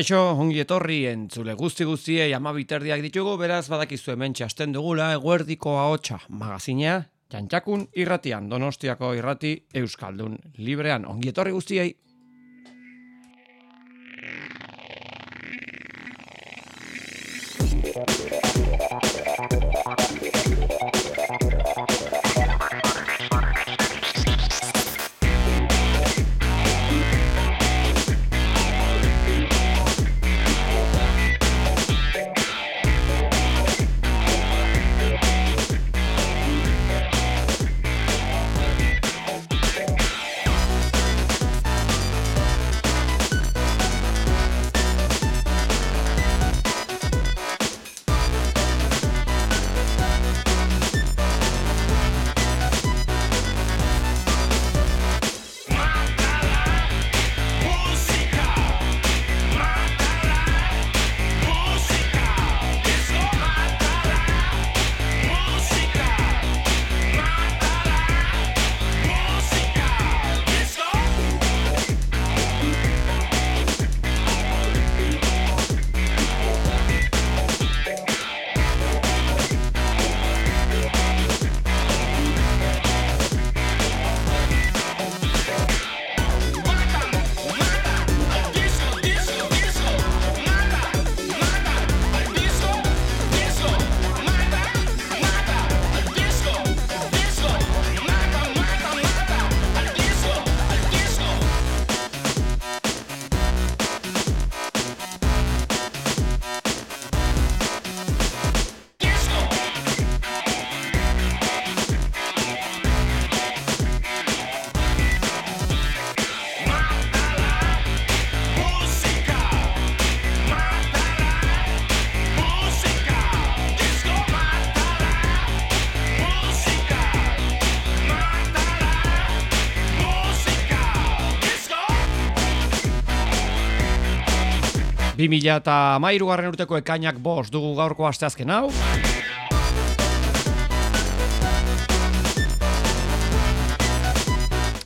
Kaixo, ongi etorri entzule guzti guztiei ama biterdiak ditugu, beraz badakizu hemen txasten dugula eguerdiko ahotsa magazina, jantxakun irratian, donostiako irrati euskaldun librean. Ongi etorri guztiei! Bi mila eta mairu garren urteko ekainak bost dugu gaurko asteazken hau.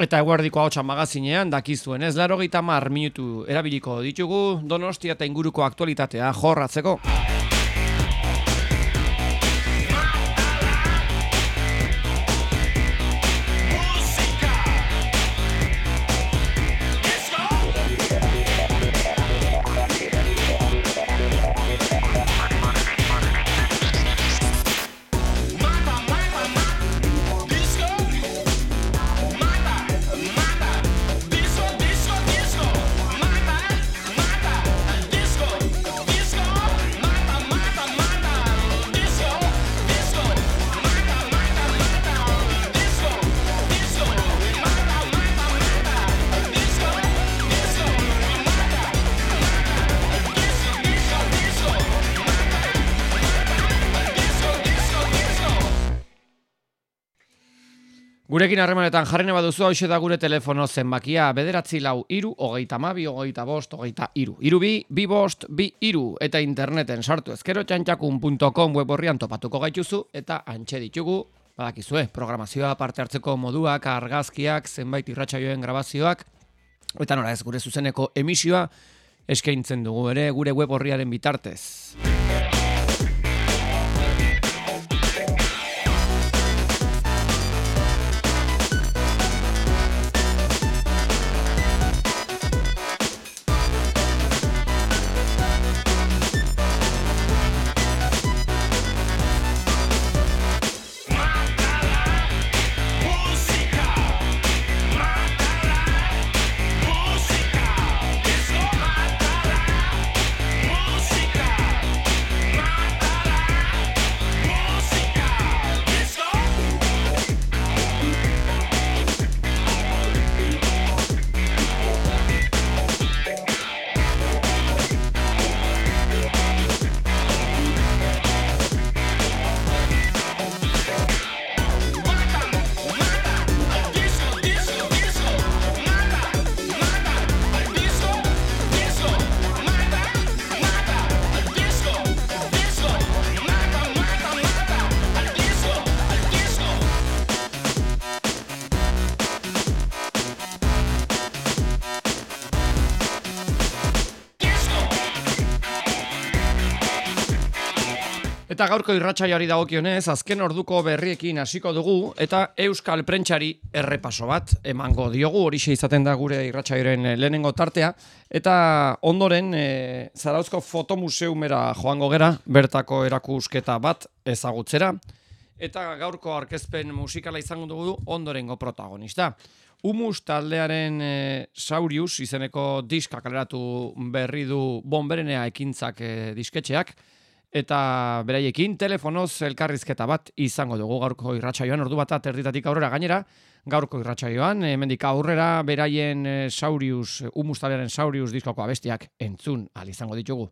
Eta eguerdiko hau magazinean dakizuen ez laro mar minutu erabiliko ditugu donostia eta inguruko aktualitatea jorratzeko. Gurekin harremanetan jarri neba duzu hau da gure telefono zenbakia bederatzi lau iru, hogeita mabi, hogeita bost, hogeita iru. Iru bi, bi bost, bi iru, eta interneten sartu ezkero txantxakun.com web horrian topatuko gaituzu, eta antxe ditugu, badakizue, programazioa parte hartzeko moduak, argazkiak, zenbait irratsaioen grabazioak, eta nora ez gure zuzeneko emisioa, eskaintzen dugu ere gure web horriaren bitartez. Gaurko irratsaioari dagokionez, azken orduko berriekin hasiko dugu eta Euskal Prentsari errepaso bat emango diogu, horixe izaten da gure irratsaioren lehenengo tartea. Eta ondoren e, Zarauzko Fotomuseumera joango gera, bertako erakusketa bat ezagutzera. Eta gaurko arkezpen musikala izango dugu ondorengo protagonista. Humus taldearen e, Saurius izeneko diska kaleratu berri du bonberenea ekintzak e, disketxeak, eta beraiekin telefonoz elkarrizketa bat izango dugu gaurko irratsaioan. Ordu bat erditatik aurrera gainera gaurko irratsaioan hemendik aurrera beraien eh, Saurius Humustalaren Saurius diskoko abestiak entzun al izango ditugu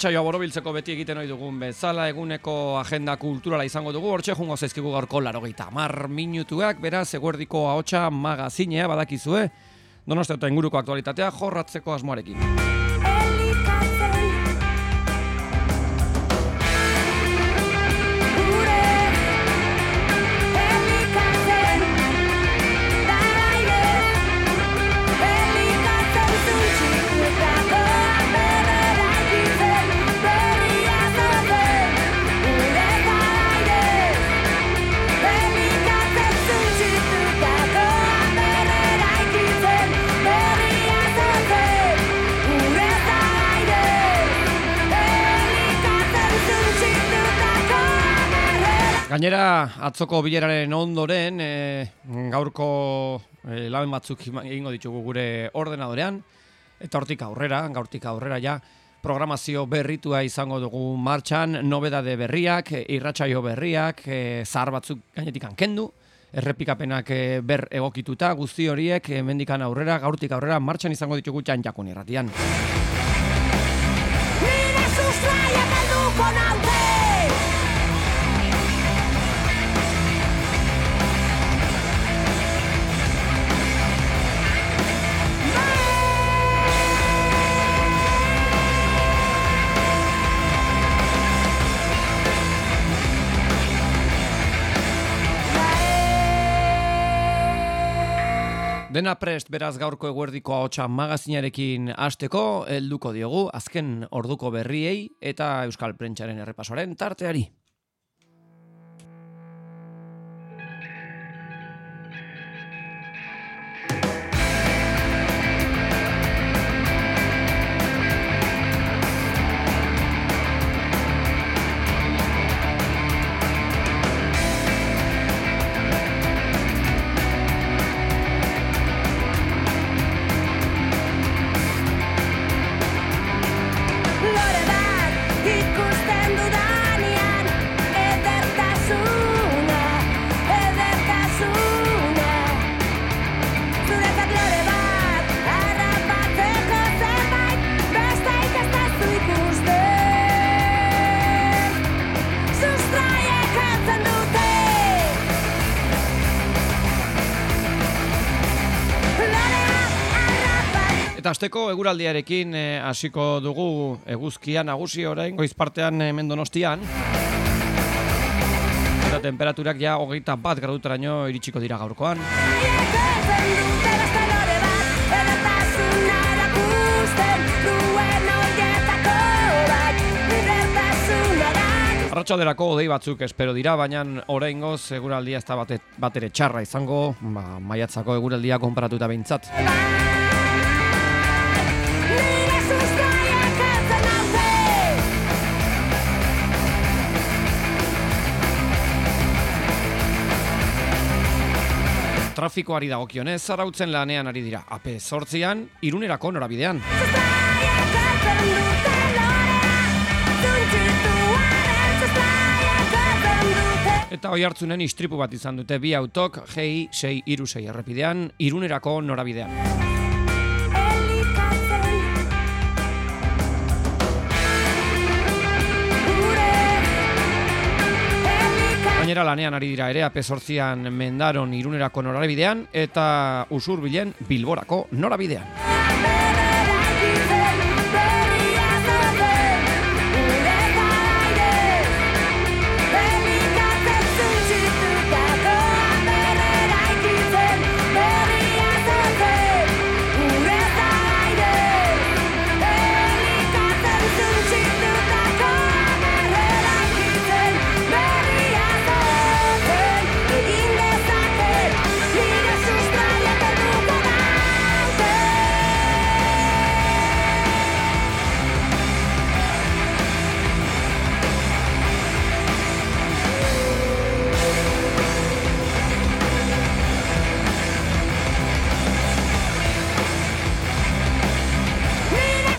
irratsaioa borobiltzeko beti egiten ohi dugun bezala eguneko agenda kulturala izango dugu. Hortxe jungo zaizkigu gaurko 80 minutuak, beraz eguerdiko ahotsa magazinea badakizue. Donostia eta inguruko aktualitatea jorratzeko asmoarekin. Gainera, atzoko bileraren ondoren, e, gaurko e, laben batzuk egingo ditugu gure ordenadorean, eta hortik aurrera, gaurtik aurrera ja, programazio berritua izango dugu martxan, nobedade berriak, irratsaio berriak, e, zahar batzuk gainetik kendu, errepikapenak e, ber egokituta, guzti horiek, e, mendikan aurrera, gaurtik aurrera, martxan izango ditugu txan jakun irratian. Dena prest beraz gaurko eguerdiko ahotsa magazinarekin hasteko helduko diogu azken orduko berriei eta Euskal Prentsaren errepasoaren tarteari. Asteko eguraldiarekin eh, hasiko dugu eguzkia nagusi orain goiz partean hemen Donostian. Eta temperaturak ja hogeita bat gradutaraino iritsiko dira gaurkoan. Arratxalderako odei batzuk espero dira, baina oraingoz eguraldia ez da bate, batere txarra izango, ba, maiatzako eguraldia konparatuta behintzat. Trafikoari dagokionez, zarautzen lanean ari dira. AP sortzian, irunerako norabidean. Eta hoi hartzunen istripu bat izan dute bi autok, GI 6 iru 6 errepidean, irunerako norabidean. Gainera lanean ari dira ere, apesortzian mendaron irunerako norabidean, eta usur bilen bilborako norabidean.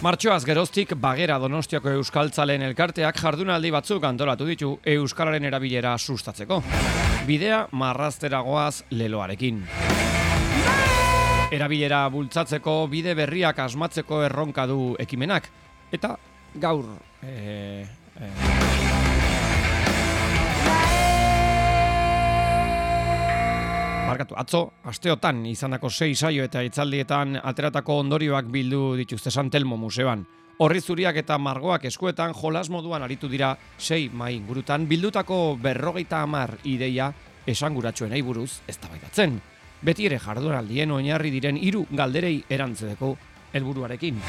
Martxoaz geroztik bagera donostiako euskaltzalen elkarteak jardunaldi batzuk antolatu ditu euskalaren erabilera sustatzeko. Bidea marrazteragoaz leloarekin. Erabilera bultzatzeko bide berriak asmatzeko erronka du ekimenak. Eta gaur... E, e, Barkatu, atzo, asteotan izandako sei saio eta itzaldietan ateratako ondorioak bildu dituzte Santelmo museoan. Horri zuriak eta margoak eskuetan jolas moduan aritu dira sei mai ingurutan bildutako berrogeita hamar ideia esanguratsuen buruz eztabaidatzen. Beti ere jardunaldien oinarri diren hiru galderei erantzeko helburuarekin.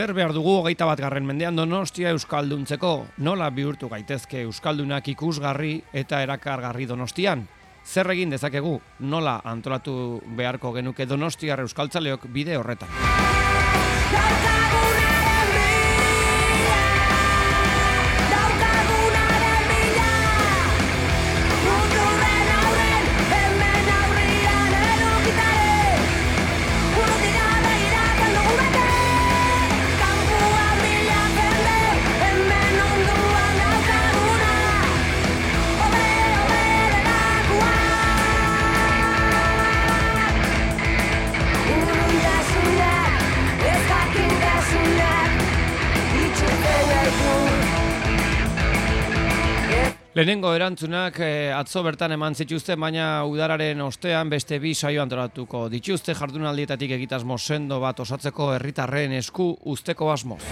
Zer behar dugu hogeita bat garren mendean donostia euskalduntzeko? Nola bihurtu gaitezke euskaldunak ikusgarri eta erakargarri donostian? Zer egin dezakegu? Nola antolatu beharko genuke donostiar euskaltzaleok bide horretan? Lehenengo erantzunak eh, atzo bertan eman zituzte, baina udararen ostean beste bi saio antolatuko dituzte jardunaldietatik egitasmo sendo bat osatzeko herritarren esku usteko asmoz.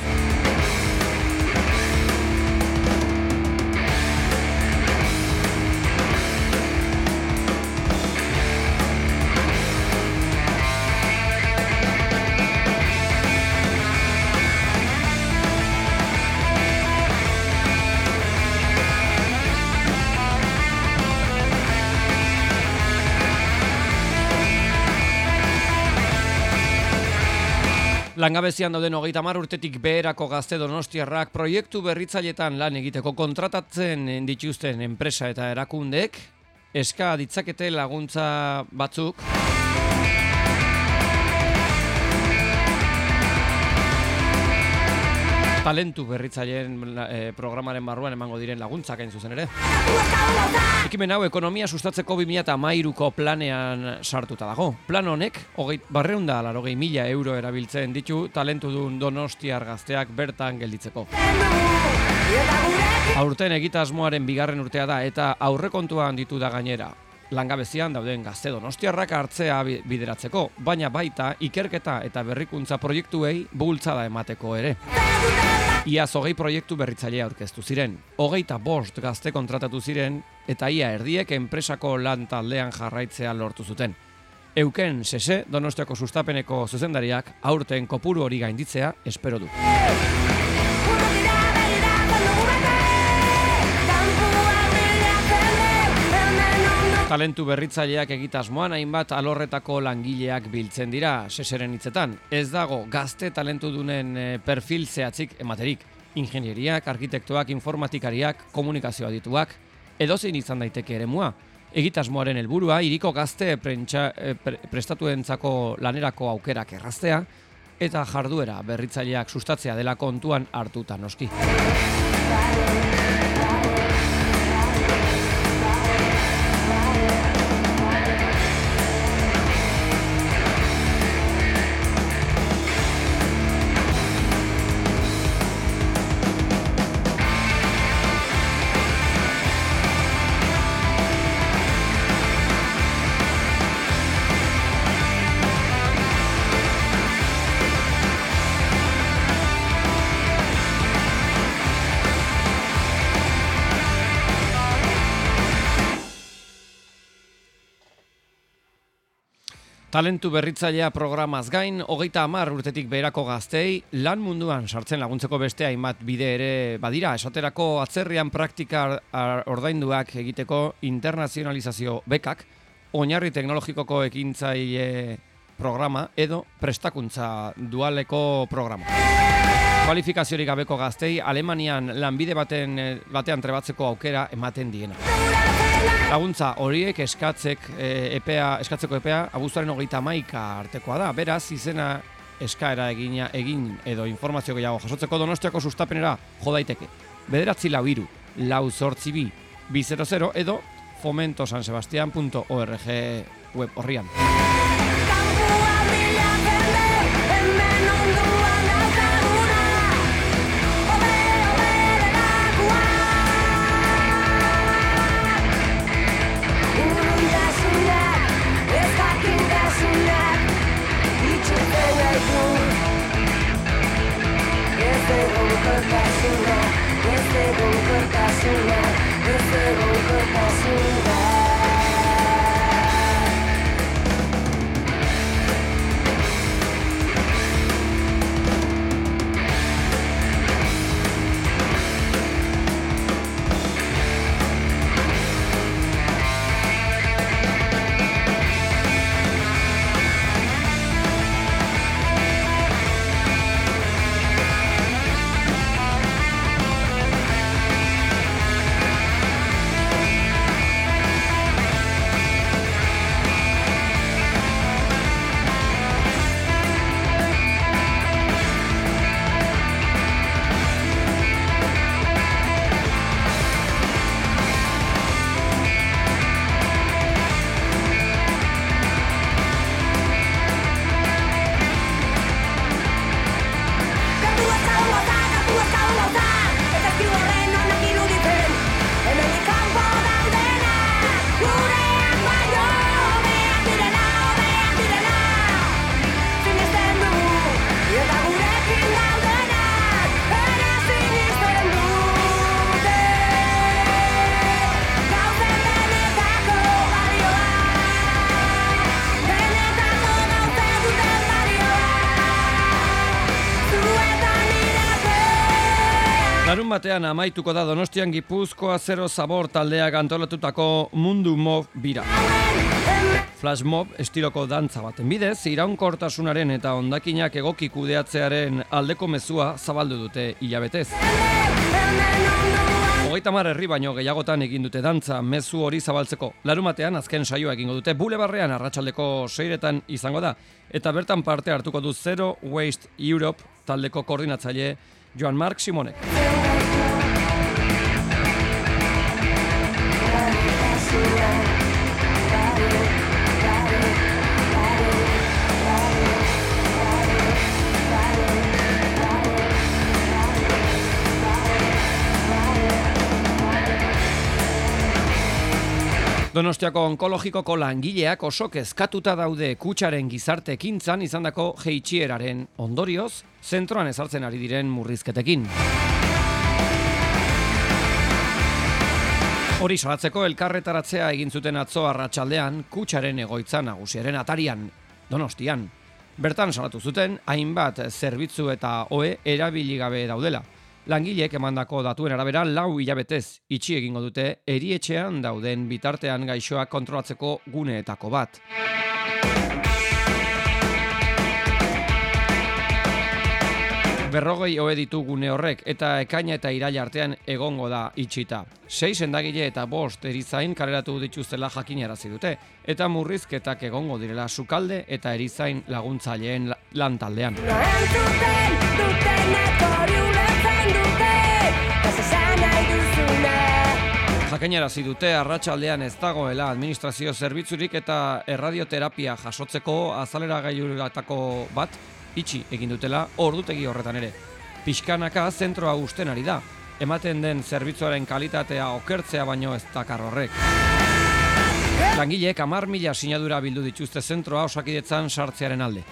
Langabezian dauden hogeita mar urtetik beherako gazte donostiarrak proiektu berritzailetan lan egiteko kontratatzen dituzten enpresa eta erakundeek eska ditzakete laguntza batzuk talentu berritzaileen e, programaren barruan emango diren laguntzak hain zuzen ere. Ekimen hau ekonomia sustatzeko 2013ko planean sartuta dago. Plan honek hogei barreunda larogei mila euro erabiltzen ditu talentu duen donostiar gazteak bertan gelditzeko. Aurten egitasmoaren bigarren urtea da eta aurrekontuan ditu da gainera. Langabezian dauden gazte donostiarrak hartzea bideratzeko, baina baita ikerketa eta berrikuntza proiektuei bultzada emateko ere. Ia hogei proiektu berritzailea aurkeztu ziren. Hogeita bost gazte kontratatu ziren eta ia erdiek enpresako lan taldean jarraitzea lortu zuten. Euken sese Donostiako sustapeneko zuzendariak aurten kopuru hori gainditzea espero du. Talentu berritzaileak egitasmoan hainbat alorretako langileak biltzen dira seseren hitzetan. Ez dago gazte talentu dunen eh, perfil zehatzik ematerik. Ingenieriak, arkitektoak, informatikariak, komunikazioa dituak, edozein izan daiteke ere mua. Egitasmoaren helburua iriko gazte prentsa, e, prestatuentzako lanerako aukerak erraztea eta jarduera berritzaileak sustatzea dela kontuan hartuta noski. Talentu berritzailea programaz gain, hogeita amar urtetik beherako gaztei, lan munduan sartzen laguntzeko beste hainbat bide ere badira, esaterako atzerrian praktika ordainduak egiteko internazionalizazio bekak, oinarri teknologikoko ekintzaile programa edo prestakuntza dualeko programa. Kualifikaziorik gabeko gaztei, Alemanian lanbide baten, batean trebatzeko aukera ematen diena. Laguntza horiek eskatzek e, epea, eskatzeko epea abuztuaren hogeita maika artekoa da. Beraz, izena eskaera egina egin edo informazio gehiago jasotzeko donostiako sustapenera jo daiteke. Bederatzi lau iru, lau zortzi bi, bi edo fomentosansebastian.org web horrian. Batean amaituko da Donostian Gipuzkoa zero zabor taldeak antolatutako mundu mob bira. Flash mob estiloko dantza baten bidez, iraunkortasunaren eta ondakinak egoki kudeatzearen aldeko mezua zabaldu dute hilabetez. Hogeita mar herri baino gehiagotan egin dute dantza mezu hori zabaltzeko. Larumatean azken saioa egingo dute bulebarrean arratsaldeko seiretan izango da. Eta bertan parte hartuko du Zero Waste Europe taldeko koordinatzaile Joan Mark Simonek. Donostiako onkologikoko langileak oso kezkatuta daude kutsaren gizarte ekintzan izandako jeitxieraren ondorioz, zentroan ezartzen ari diren murrizketekin. Hori salatzeko elkarretaratzea egin zuten atzo arratsaldean kutsaren egoitza nagusiaren atarian, Donostian. Bertan salatu zuten hainbat zerbitzu eta oe erabili gabe daudela. Langileek emandako datuen arabera lau hilabetez itxi egingo dute erietxean dauden bitartean gaixoak kontrolatzeko guneetako bat. Berrogei hoe ditu gune horrek eta ekaina eta iraila artean egongo da itxita. Sei sendagile eta bost erizain kareratu dituztela jakinarazi dute eta murrizketak egongo direla sukalde eta erizain laguntzaileen lantaldean. Jakainarazi dute arratsaldean ez dagoela administrazio zerbitzurik eta erradioterapia jasotzeko azalera gailuratako bat itxi egin dutela ordutegi horretan ere. Piskanaka zentroa usten ari da, ematen den zerbitzuaren kalitatea okertzea baino ez dakar horrek. Langileek amar mila sinadura bildu dituzte zentroa osakidetzan sartzearen alde.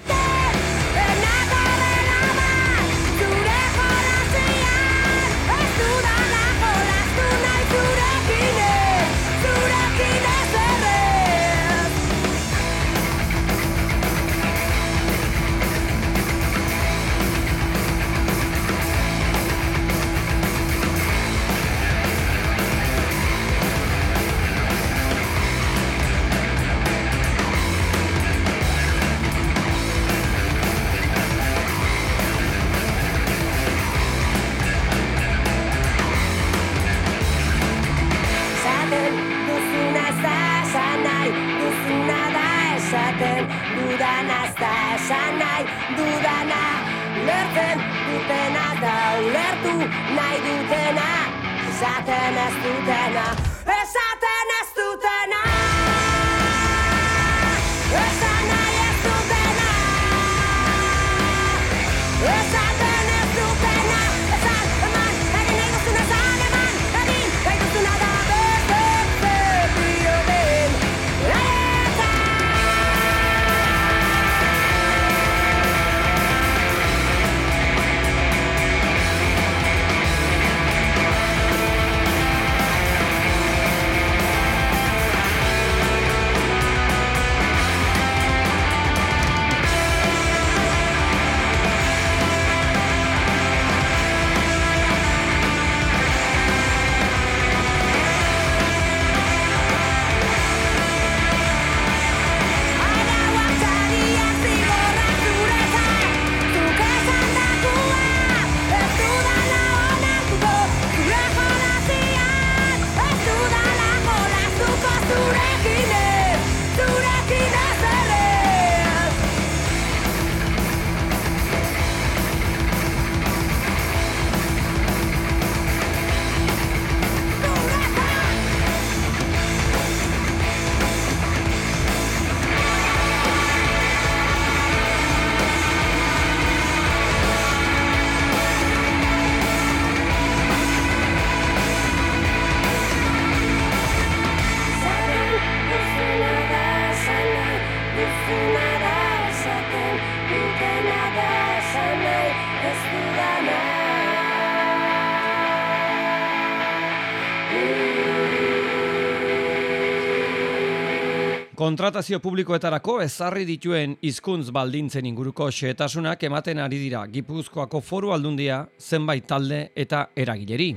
Kontratazio publikoetarako ezarri dituen hizkuntz baldintzen inguruko xehetasunak ematen ari dira Gipuzkoako foru aldundia zenbait talde eta eragileri.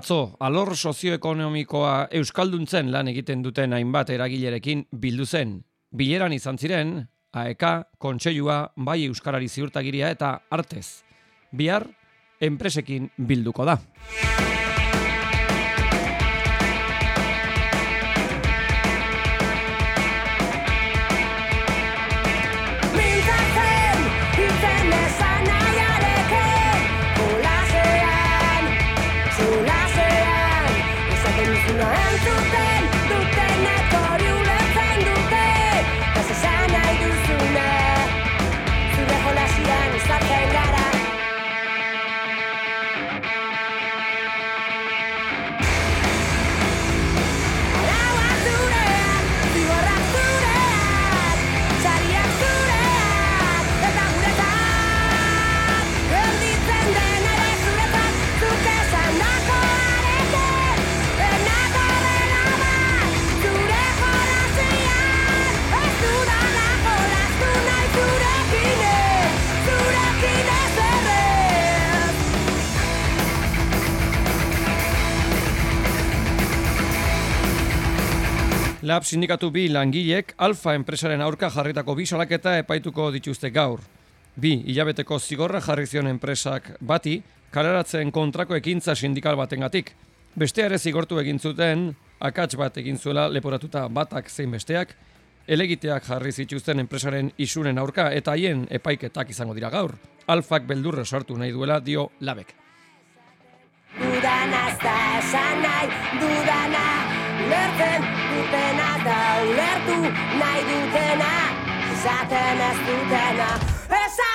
Atzo, alor sozioekonomikoa euskalduntzen lan egiten duten hainbat eragilerekin bildu zen. Bileran izan ziren, AEK, kontseilua, bai euskarari ziurtagiria eta artez. Bihar, enpresekin bilduko da. Lab sindikatu bi langilek Alfa enpresaren aurka jarritako bi salaketa epaituko dituzte gaur. Bi, hilabeteko zigorra jarri zion enpresak bati, kaleratzen kontrako ekintza sindikal batengatik. Beste ere zigortu egin zuten, akats bat egin zuela leporatuta batak zein besteak, elegiteak jarri zituzten enpresaren isunen aurka eta haien epaiketak izango dira gaur. Alfak beldurre sartu nahi duela dio labek. Dudana esan nahi, dudana Lertzen dutena da ulertu nahi dutena Esaten ez dutena. Esaten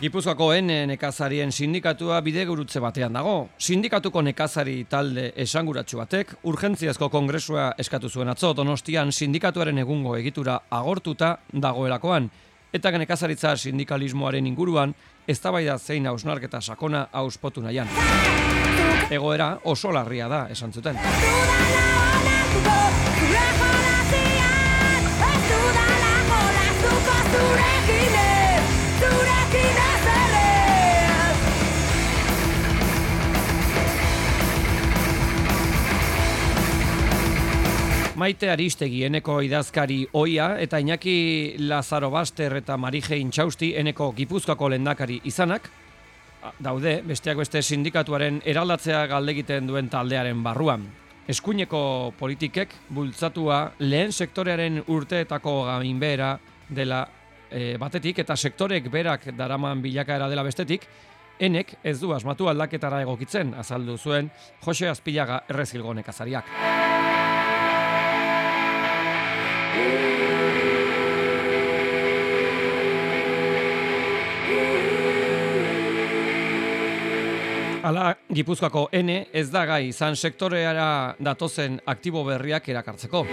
Gipuzkoako N nekazarien sindikatua bide gurutze batean dago. Sindikatuko nekazari talde esanguratsu batek urgentziazko kongresua eskatu zuen atzo donostian sindikatuaren egungo egitura agortuta dagoelakoan. Eta nekazaritza sindikalismoaren inguruan eztabaida zein hausnarketa sakona auspotu nahian. Egoera oso larria da esan zuten. Maite Aristegi eneko idazkari oia eta Iñaki Lazaro Baster eta Marije Intxausti eneko gipuzkoako lendakari izanak, daude, besteak beste sindikatuaren eraldatzea galdegiten duen taldearen barruan. Eskuineko politikek bultzatua lehen sektorearen urteetako gainbehera dela e, batetik eta sektorek berak daraman bilakaera dela bestetik, enek ez du asmatu aldaketara egokitzen, azaldu zuen Jose Azpilaga errezilgonek azariak. Ala, Gipuzkoako N ez da gai izan sektoreara datozen aktibo berriak erakartzeko.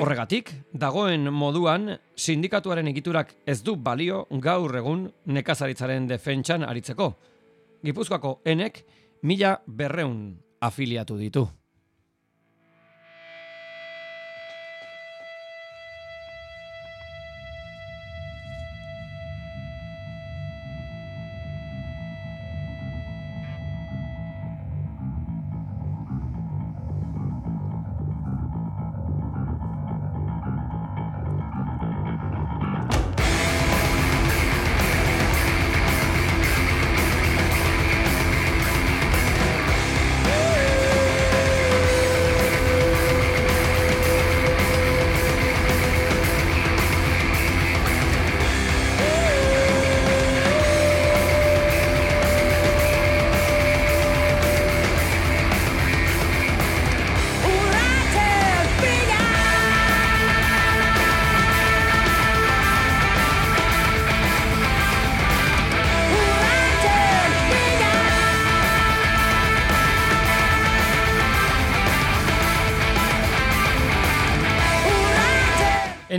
Horregatik, dagoen moduan, sindikatuaren egiturak ez du balio gaur egun nekazaritzaren defentsan aritzeko. Gipuzkoako Nek mila berreun afiliatu ditu.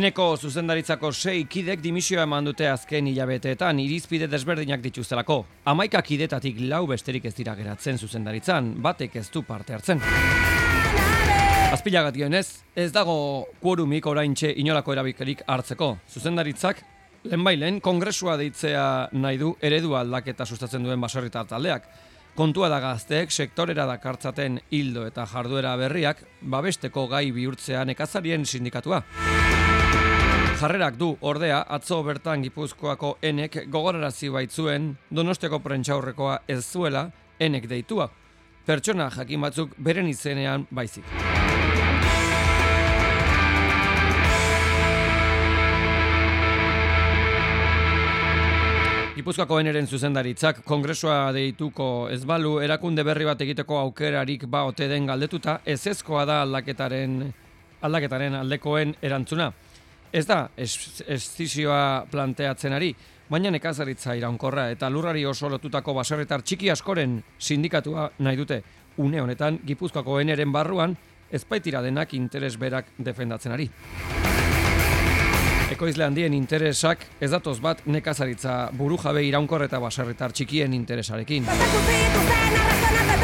Eneko zuzendaritzako sei kidek dimisioa eman dute azken hilabeteetan irizpide desberdinak dituztelako. Amaika kidetatik lau besterik ez dira geratzen zuzendaritzan, batek ez du parte hartzen. Azpilagat ez, ez dago kuorumik oraintxe inolako erabikerik hartzeko. Zuzendaritzak, lehenbailen, kongresua deitzea nahi du eredu aldaketa sustatzen duen basorritar taldeak. Kontua da gazteek sektorera dakartzaten hildo eta jarduera berriak, babesteko gai bihurtzea nekazarien sindikatua. Jarrerak du ordea atzo bertan Gipuzkoako enek gogorarazi baitzuen Donostiako prentxaurrekoa ez zuela enek deitua. Pertsona jakin batzuk beren izenean baizik. Gipuzkoako eneren zuzendaritzak kongresua deituko ez balu erakunde berri bat egiteko aukerarik ba ote den galdetuta ez ezkoa da aldaketaren aldaketaren aldekoen erantzuna. Ez da, eszizioa planteatzen ari. baina nekazaritza iraunkorra eta lurrari oso lotutako baserritar txiki askoren sindikatua nahi dute. Une honetan, Gipuzkoako eneren barruan, ezpaitira denak interes berak defendatzen ari. Ekoizle handien interesak ez datoz bat nekazaritza buru jabe iraunkor eta baserritar txikien interesarekin.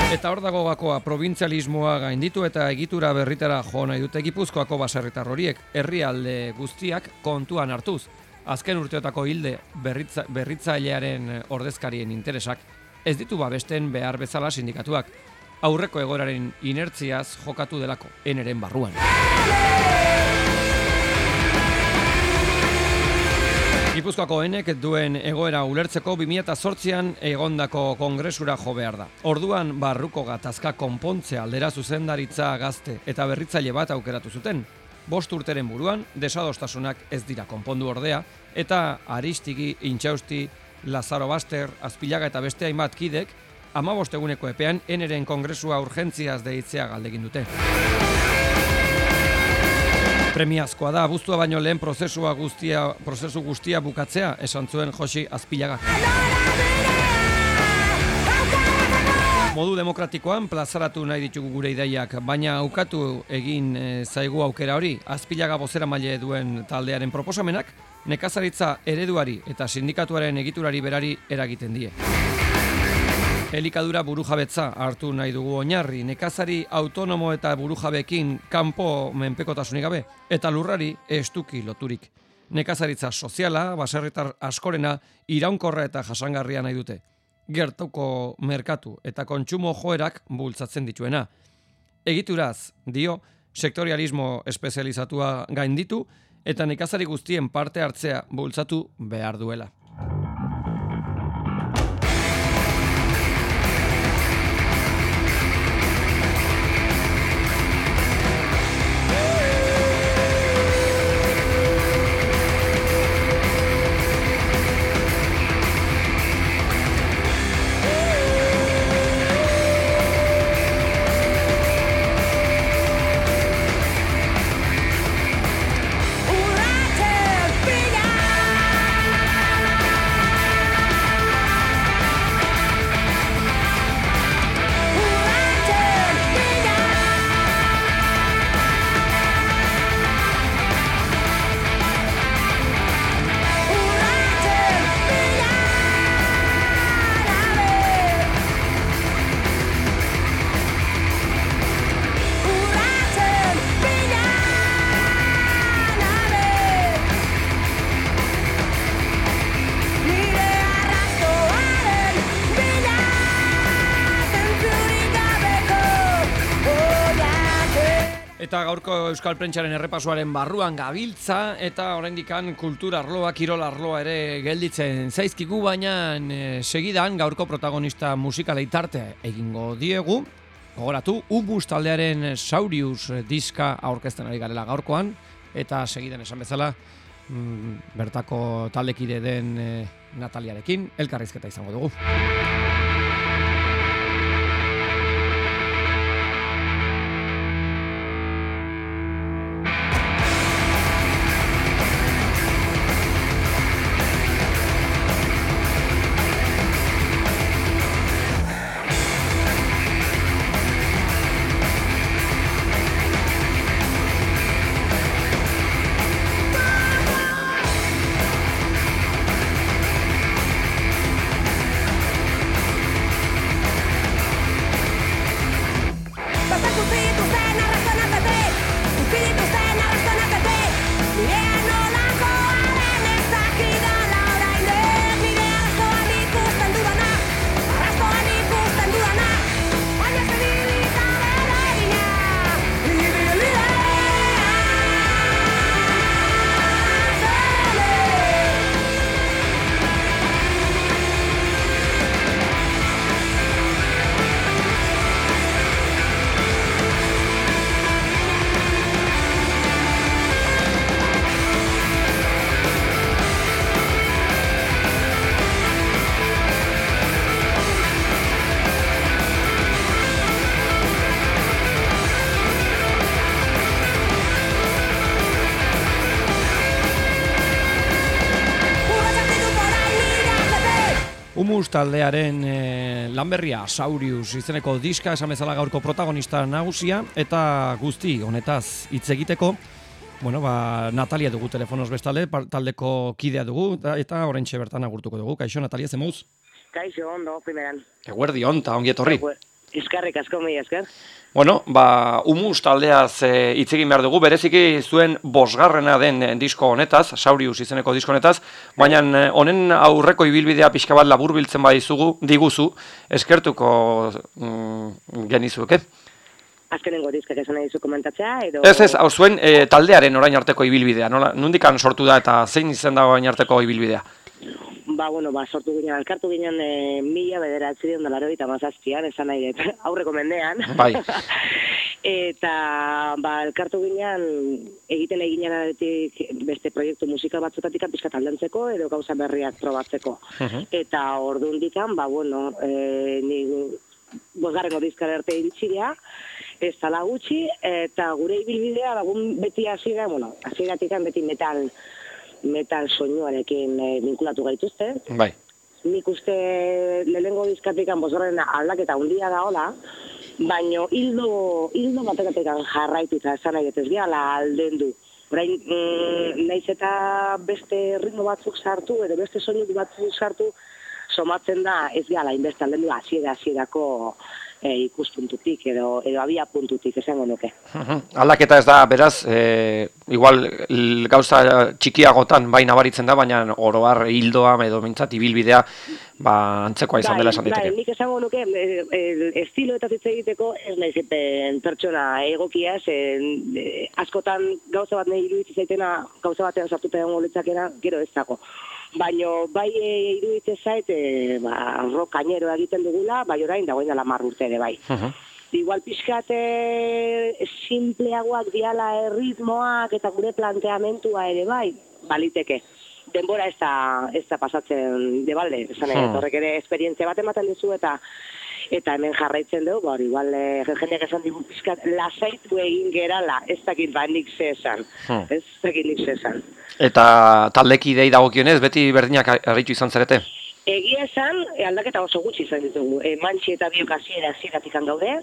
Eta hor dago gakoa, provintzialismoa gainditu eta egitura berritara jo nahi dute Gipuzkoako baserritar horiek herrialde guztiak kontuan hartuz. Azken urteotako hilde berritza, berritzailearen ordezkarien interesak ez ditu babesten behar bezala sindikatuak aurreko egoraren inertziaz jokatu delako, eneren barruan. Gipuzkoako enek duen egoera ulertzeko 2008an egondako kongresura jo behar da. Orduan barruko gatazka konpontze aldera zuzendaritza gazte eta berritzaile bat aukeratu zuten. Bost urteren buruan, desadostasunak ez dira konpondu ordea, eta aristigi, intxausti, Lazaro Baster, Azpilaga eta beste hainbat kidek, ama eguneko epean eneren kongresua urgentziaz deitzea galdegin dute. Premiazkoa da, abuztua baino lehen prozesua guztia, prozesu guztia bukatzea, esan zuen Josi Azpilagak. Modu demokratikoan plazaratu nahi ditugu gure ideiak, baina aukatu egin e, zaigu aukera hori, Azpilaga bozera maile duen taldearen proposamenak, nekazaritza ereduari eta sindikatuaren egiturari berari eragiten die. Elikadura burujabetza hartu nahi dugu oinarri, nekazari autonomo eta burujabekin kanpo menpekotasunik gabe, eta lurrari estuki loturik. Nekazaritza soziala, baserritar askorena, iraunkorra eta jasangarria nahi dute. Gertuko merkatu eta kontsumo joerak bultzatzen dituena. Egituraz, dio, sektorialismo espezializatua gainditu eta nekazari guztien parte hartzea bultzatu behar duela. Euskal Prentsaren errepasoaren barruan gabiltza eta oraindikan kultura arloa, kirol arloa ere gelditzen zaizkigu, baina e, segidan gaurko protagonista musikala itarte egingo diegu. Gogoratu, Ubus taldearen Saurius diska aurkezten ari garela gaurkoan, eta segidan esan bezala, mm, bertako taldekide den e, Nataliarekin, elkarrizketa izango dugu. Taldearen e, lanberria Saurius izeneko diska esan bezala gaurko protagonista nagusia eta guzti honetaz hitz egiteko Bueno, ba, Natalia dugu telefonos bestale, taldeko kidea dugu, eta orentxe bertan agurtuko dugu. Kaixo, Natalia, zemuz? Kaixo, ondo, primeran. Eguerdi, onta, ongi etorri. Eskarrik asko, mi esker. Bueno, ba, humus taldeaz e, hitz egin behar dugu, bereziki zuen bosgarrena den e, disko honetaz, Saurius izeneko disko honetaz, baina e, honen aurreko ibilbidea pixka bat labur biltzen badizugu, diguzu, eskertuko mm, genizuek, eh? Azkenengo diskak esan nahi komentatzea, edo... Ez, ez, hau zuen e, taldearen orain arteko ibilbidea, nola, nundikan sortu da eta zein izan da orain arteko ibilbidea? Ba, bueno, ba, sortu ginen, alkartu ginen e, mila bederatzi dion dalaro eta mazaztian, esan nahi dut, aurreko mendean. Bai. eta, ba, alkartu ginen, egiten eginen adetik beste proiektu musika batzutatik apizkat aldantzeko, edo gauza berriak probatzeko. Uh Eta ordu dikan, ba, bueno, e, ni bosgarren odizkar arte iritsi ez tala gutxi, eta gure ibilbidea, ba, beti hasi da, bueno, hasi beti metal, metal soinuarekin e, vinkulatu gaituzte. Bai. Nik uste lehengo dizkatikan bozorren aldaketa handia da hola, baino hildo, hildo batekatekan jarraituta esan nahi ez biala alden du. Orain, mm, naiz eta beste ritmo batzuk sartu, edo beste soinu batzuk sartu, somatzen da ez gala inbeste alden du hasiera hasierako e, ikuspuntutik edo edo abia puntutik esango nuke. Aldaketa ez da beraz, e, igual gauza txikiagotan bai nabaritzen da, baina oroar hildoa edo mintzat ibilbidea ba antzekoa izan bai, dela esan bai, diteke. Bai, nik esango nuke el, estilo eta hitz egiteko ez naiz pertsona egokia, e, askotan gauza bat nahi iruditzen zaitena gauza batean sartuta egongo litzakena, gero ez dago. Baino bai e, iruditzen zait, e, ba, rock egiten dugula, bai orain dagoen dela urte ere bai. Uh Igual pixkate simpleagoak diala erritmoak eta gure planteamentua ere bai, baliteke. Denbora ez da, ez da pasatzen de balde, esan uh horrek ere esperientzia bat ematen duzu eta eta hemen jarraitzen dugu, ba, igual e, jendeak esan digu pixkat lasaitu egin gerala, ez dakit ba nik zesan, hmm. ez dakit nik zesan. Eta taldeki dei dagokionez, beti berdinak arritu izan zarete? Egia esan, e, aldaketa oso gutxi izan ditugu, e, mantxi eta biok aziera ziratik gaude,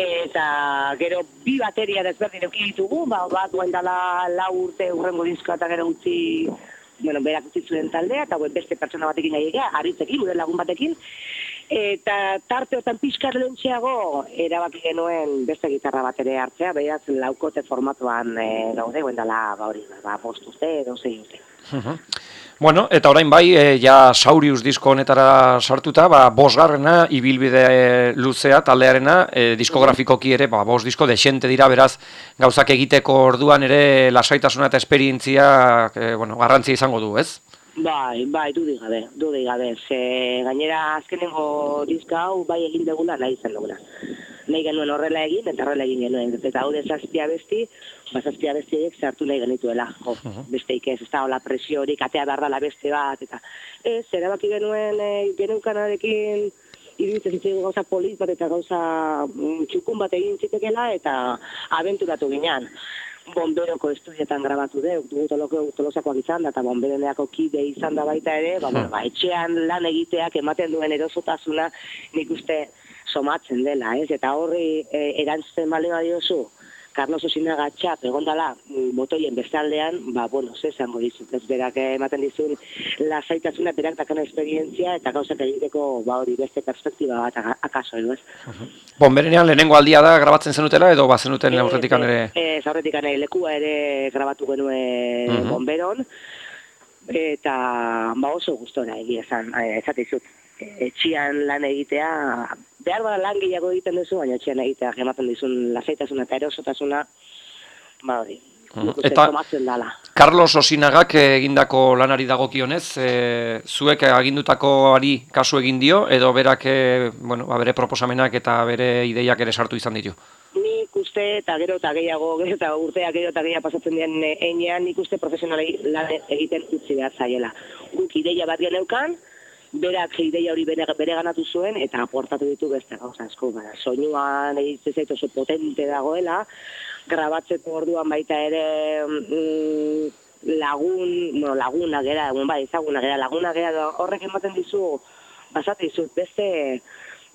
eta gero bi bateria desberdin euki ditugu, ba, bat guen dala lau urte urrengo dizkoa eta gero utzi bueno, berak utzi zuen taldea, eta beste pertsona batekin nahi egia, haritzekin, lagun batekin, eta tarte otan pixkar lehentxeago erabaki genuen beste gitarra bat ere hartzea, behiraz laukote formatuan e, gaude, guen dela, ba hori, ba, postuzte, edo zei Bueno, eta orain bai, e, ja Saurius disko honetara sartuta, ba, bosgarrena, ibilbide luzea, taldearena, e, diskografikoki ere, ba, bos disko desente dira, beraz, gauzak egiteko orduan ere lasaitasuna eta esperientzia, e, bueno, garrantzia izango du, ez? Bai, bai, du digabe, du digabe, ze gainera azkenengo diska hau bai egin deguna nahi zen duguna nahi genuen horrela egin, eta horrela egin genuen. Eta hau desazpia besti, bazazpia besti egin zartu nahi genituela. Jo, uh -huh. beste ikez, ez da, hola presio hori, katea behar beste bat, eta ez, erabaki genuen, e, genuen kanarekin, iruditzen zitzen gauza polit bat eta gauza mm, txukun bat egin zitekela, eta abenturatu ginean bomberoko estudietan grabatu deu, dugu toloko, tolosakoak izan da, eta bomberoneako kide izan da baita ere, ba, ba, etxean lan egiteak ematen duen erosotasuna, nik uste, somatzen dela, ez? Eta horri e, erantzuten bale badiozu, Carlos Osinaga txap egon dela mm, bestaldean, ba, bueno, ze zango dizut, ez berak ematen dizun lasaitasuna berak dakan esperientzia eta gauzak egiteko ba hori beste perspektiba bat akaso edo, ez? Uh Bomberenean lehenengo aldia da grabatzen zenutela edo ba zenuten e, aurretikan ere? Ez, aurretikan ere lekua ere grabatu genuen uh bomberon, eta ba oso gustora egia esan, ezatizut etxian lan egitea, behar bada lan gehiago egiten duzu, baina etxian egitea, gematen dizun lasaitasuna eta erosotasuna, ba hori. Eta Carlos Osinagak egindako lanari dagokionez, e, zuek agindutakoari kasu egin dio, edo berak e, bueno, ba, bere proposamenak eta bere ideiak ere sartu izan ditu? Nik uste eta gero eta gehiago, gero eta urteak gero eta gehiago pasatzen dien einean, nik uste profesionalei lan egiten utzi behar zaiela. Guk ideia bat geneukan, berak ideia hori bere, bere ganatu zuen eta aportatu ditu beste gauza asko. Bara, soinuan egitzen zaitu oso potente dagoela, grabatzeko orduan baita ere mm, lagun, bueno, laguna gera, egun bai, ezaguna gera, laguna gera, horrek ematen dizu, basate dizu, beste,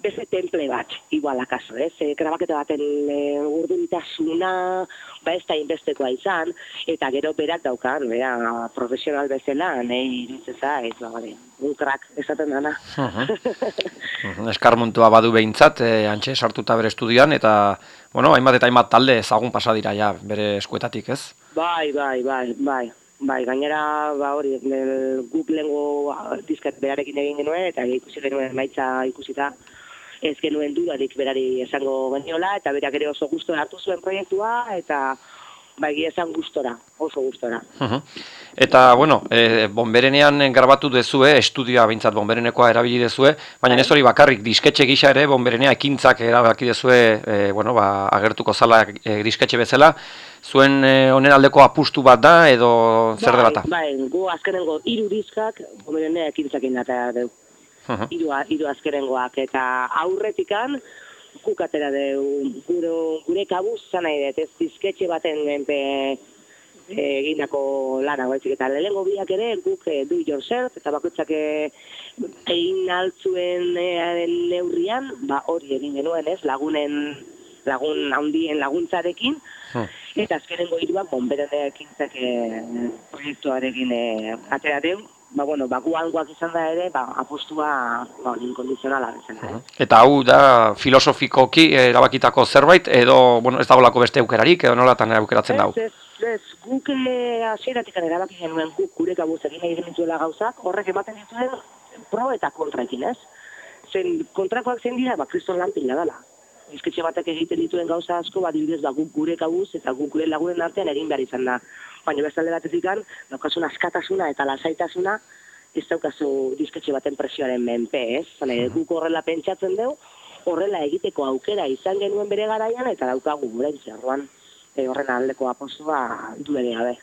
beste temple bat, igual akaso, ez? E, grabaketa baten e, urduritasuna, ba ez da inbestekoa izan, eta gero berak daukan, bera, profesional bezala, nahi iritzeza, ez ba, bale, un krak, esaten dana. Mhm, eskarmontua badu behintzat, e, antxe, sartuta bere estudioan, eta, bueno, hainbat eta hainbat talde ezagun pasa dira, ja, bere eskuetatik, ez? Bai, bai, bai, bai. Bai, gainera, ba hori, guk lehenko dizkat berarekin egin genuen, eta ikusi genuen maitza ikusita, ez genuen dudarik berari esango geniola, eta berak ere oso gustora hartu zuen proiektua, eta bai, esan gustora, oso gustora. Eta, bueno, e, bonberenean grabatu dezue, estudioa bintzat bonberenekoa erabili dezue, baina ez hori bakarrik, disketxe gisa ere, bonberenea ekintzak erabaki dezue, e, bueno, ba, agertuko zala e, disketxe bezala, zuen e, honen aldeko apustu bat da, edo zer dela Bai, bai, gu azkenengo hiru diskak, bonberenea ekintzakin data deu. -huh. iru, iru azkerengoak, eta aurretikan guk atera gure, gure kabuz nahi dut, ez dizketxe baten genpe egindako lana baizik eta lehengo biak ere guk e, do yourself eta bakoitzak e, egin altzuen e, neurrian ba hori egin genuen ez lagunen lagun handien laguntzarekin. Eta azkenengo hiruak bonberen ekintzak e, proiektuarekin e, atera deu ba, bueno, ba, guangoak izan da ere, ba, apostua ba, inkondizionala bezala. Eta hau da filosofikoki erabakitako zerbait, edo bueno, ez dagoelako beste aukerarik, edo nolatan aukeratzen dago? Ez, ez, ez, guk eh, hasieratik erabaki genuen guk gure kabuz egin egin dituela gauzak, horrek ematen dituen pro eta kontraekin, ez? Zen kontrakoak zen dira, ba, kriston lan pila dela. Izketxe batek egiten dituen gauza asko, ba, dibidez, ba, guk gure kabuz eta guk gure lagunen artean egin behar izan da baina bestalde batetik an, daukasun askatasuna eta lasaitasuna, ez daukazu disketxe baten presioaren menpe, ez? Zane, guk horrela pentsatzen dugu, horrela egiteko aukera izan genuen bere garaian, eta daukagu gure orduan e, horren aldeko apostua duene gabe.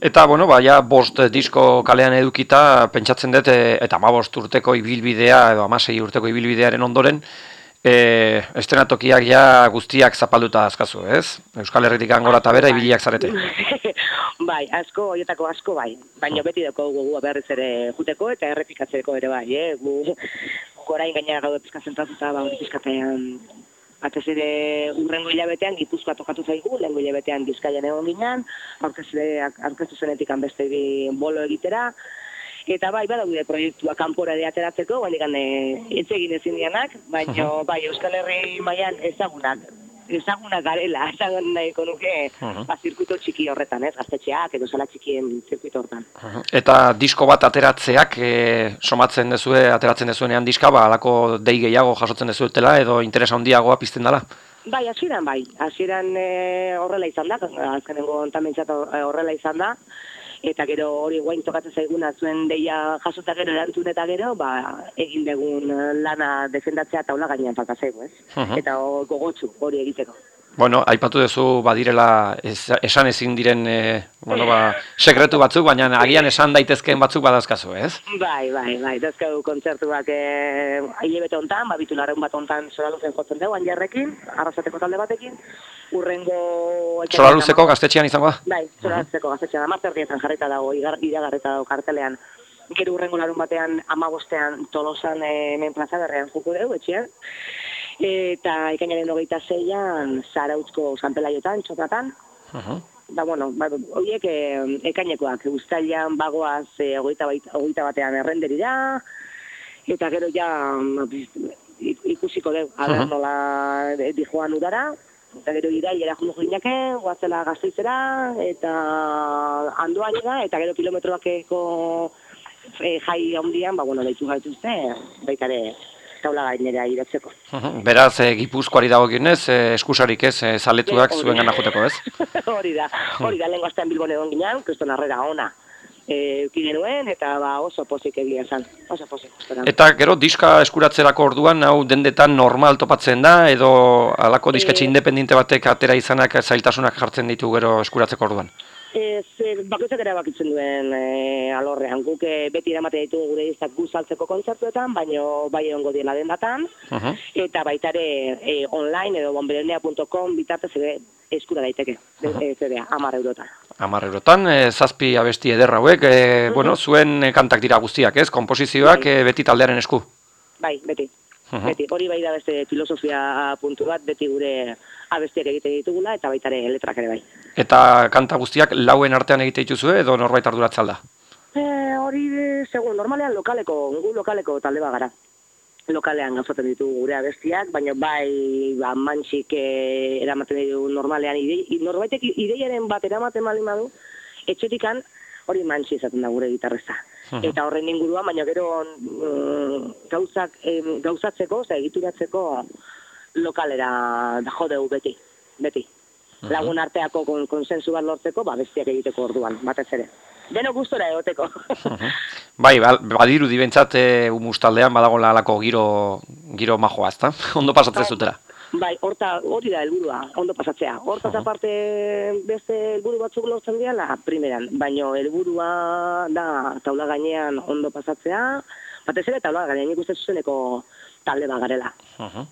Eta, bueno, ba, ja, bost disko kalean edukita, pentsatzen dut, e, eta ma bost urteko ibilbidea, edo amasei urteko ibilbidearen ondoren, e, estrenatokiak ja guztiak zapalduta azkazu, ez? Euskal Herritik angora eta bera ibiliak zarete. bai, asko, horietako asko bai. Baina beti dako gugu berriz ere juteko eta errepikatzeko ere bai, eh? Gu, gorain gainera gaude pizkatzen trazuta, ba, hori pizkatean Atez ere urrengo hilabetean gipuzkoa tokatu zaigu, lehengo hilabetean bizkaian egon ginen, aurkeztu zenetik beste bolo egitera, Eta bai, badaude proiektua kanpora de ateratzeko, baina gane etxe egin ezin dianak, baina bai, Euskal Herri mailan ezagunak, ezagunak garela, ezagun nahiko nuke, ba, zirkuito txiki horretan, ez, gaztetxeak, edo zala txikien zirkuito horretan. Eta disko bat ateratzeak, e, somatzen dezue, ateratzen dezuenean diska, ba, alako dei gehiago jasotzen dezuetela, edo interesa handiagoa pizten dela? Bai, hasieran bai, hasieran e, horrela izan da, azkenengo ontamentzat horrela izan da, eta gero hori guain tokatzen zaiguna zuen deia jasota gero erantzun eta gero, ba, egin degun lana defendatzea taula gainean falta zaigu, ez? Eta gogotsu hori egiteko. Bueno, aipatu duzu badirela esan ezin diren e, bueno, ba, sekretu batzuk, baina agian esan daitezkeen batzuk badazkazu, ez? Bai, bai, bai, dazkau kontzertuak e, aile bete ontan, ba, bitu bat ontan zora jotzen dugu, anjarrekin, arrasateko talde batekin, urrengo... Zora luzeko gaztetxean izango da? Bai, zora luzeko gaztetxean, amazter dietan jarreta dago, iragarreta dago kartelean, gero urrengo larun batean, amabostean, tolosan e, men plaza berrean juku dugu, etxean, eta ikainaren hogeita zeian zarautzko sanpelaiotan, txotatan. Uh -huh. Da, bueno, ba, horiek e, ekainekoak, ustailan bagoaz e, hogeita, batean errenderi da, eta gero ja ikusiko dugu, uh -huh. nola e, di joan udara, eta gero irai erakundu joinake, guazela gazteizera, eta andoan eta gero kilometroak eko e, jai handian, ba, bueno, daitu gaituzte, baitare taula gainera iratzeko. Beraz, e, gipuzkoari dago ginez, e, eskusarik ez, e, zaletuak zuen gana joteko ez? hori da, hori da, lehen gaztean bilbon egon ginean, kriston arrera ona. E, genuen eta ba, oso pozik egia zan, oso pozik. Eta gero, diska eskuratzerako orduan, hau dendetan normal topatzen da, edo alako disketxe e... independente batek atera izanak zailtasunak jartzen ditu gero eskuratzeko orduan? Ez, bakoitzak ere bakitzen duen e, alorrean. Guk e, beti eramaten ditugu gure izak gu saltzeko kontzertuetan, baino bai ongo diela dendatan, Mhm. eta baita ere e, online edo bomberenea.com bitartez ere eskura daiteke, uh zedea, amar eurotan. Amar eurotan, e, zazpi abesti eder hauek, e, bueno, zuen kantak dira guztiak, ez? Komposizioak e, beti taldearen esku. Bai, beti. Mhm. Beti, hori bai da beste filosofia puntu bat, beti gure abestiak egiten ditugula, eta baita ere letrak ere bai. Eta kanta guztiak lauen artean egite dituzue edo norbait arduratzalda? E, hori, e, segun, normalean lokaleko, gu lokaleko talde bagara. Lokalean gauzaten ditugu gure abestiak, baina bai, ba, mantxik e, eramaten ditu normalean, ide, norbaitek ideiaren bat eramaten baldin badu, etxetikan hori mantxi izaten da gure gitarreza. Mhm. Eta horren inguruan, baina gero mm, gauzak, em, gauzatzeko, oza, egituratzeko lokalera da jodeu beti, beti. Lagun arteako kon, konsensu bat lortzeko, ba, bestiak egiteko orduan, batez ere. Deno gustora egoteko. Bai, ba- badiru dibentzat e, umustaldean badagoela alako giro, giro majoa, ezta? Ondo pasatzen Bai. zutera. Bai, horta, hori da helburua, ondo pasatzea. Hortaz aparte beste helburu batzuk lortzen diala, primeran. Baino helburua da taula gainean ondo pasatzea, batez ere taula gainean ikusten zuzeneko talde bagarela. Mhm.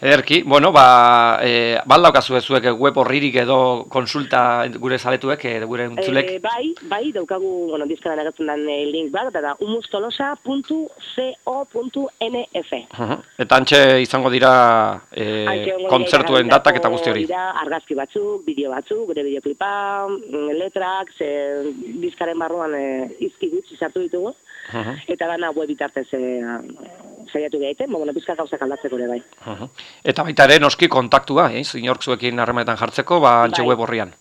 Ederki, bueno, ba, e, baldaukazu zuek web horririk edo konsulta gure zaletuek, e, gure entzulek. Eh, bai, bai, daukagu, bueno, dizkaran agertzen den eh, link bat, eta da umustolosa.co.nf. Mhm. Eta antxe izango dira e, dira kontzertuen datak eta guzti hori. Dira argazki batzuk, bideo batzuk, gure bideoklipa, mm, letrak, ze dizkaren barruan e, izki gutxi sartu ditugu, Mhm. eta dana web bitartez e, saiatu gaiten, ba, bueno, pizka gauzak aldatzeko ere bai. Mhm. Eta baita ere noski kontaktua, eh, inork zuekin harremanetan jartzeko, ba antxe Bai. web horrian.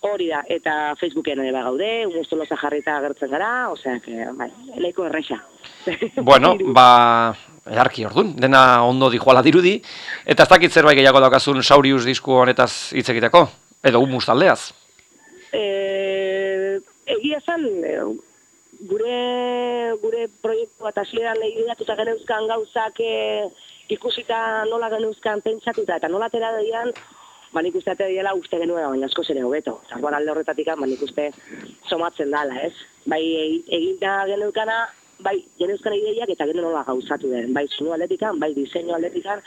Hori da, eta Facebooken ere bagaude, umustolosa jarrita agertzen gara, osea, que, bai, nahiko erresa. Bueno, ba, earki ordun, dena ondo dijoala dirudi, eta ez dakit zerbait gehiago daukazun Saurius disku honetaz hitz egiteko, edo humus taldeaz. Eh, egia eh, gure gure proiektu bat hasieran ideatuta geneuzkan gauzak eh, ikusita nola geneuzkan pentsatuta eta nola atera dian, ba nik uste ate diela uste genuen baina asko zere hobeto. Zarban alde horretatik ba nik uste somatzen dala, ez? Bai egi- eginda geneukana, bai geneuzkan ideiak eta gero nola gauzatu den, bai sunu aldetikan, bai diseinu aldetikan,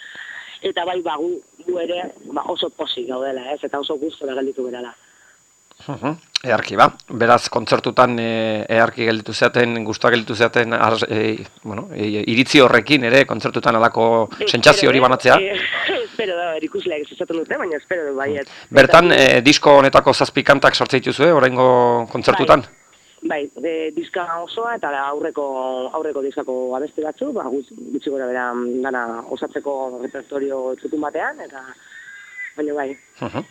eta bai ba gu, ere ba, oso posik gaudela, ez? Eta oso gustora gelditu gerala. Mhm. Earki, ba. Beraz, kontzertutan e, earki gelditu zeaten, guztua gelditu zeaten, ar, e, bueno, e, iritzi horrekin ere, kontzertutan alako sentsazio hori banatzea. espero da, erikusleak ez esaten dute, baina espero du baiet. Bertan, e, disko honetako zazpi kantak sortze dituzue, oraingo kontzertutan? Bai, e, diska osoa eta aurreko aurreko diskako abesti batzu, ba, gutxi gutxi gora bera dana osatzeko repertorio txutun batean, eta baina bai. Mhm.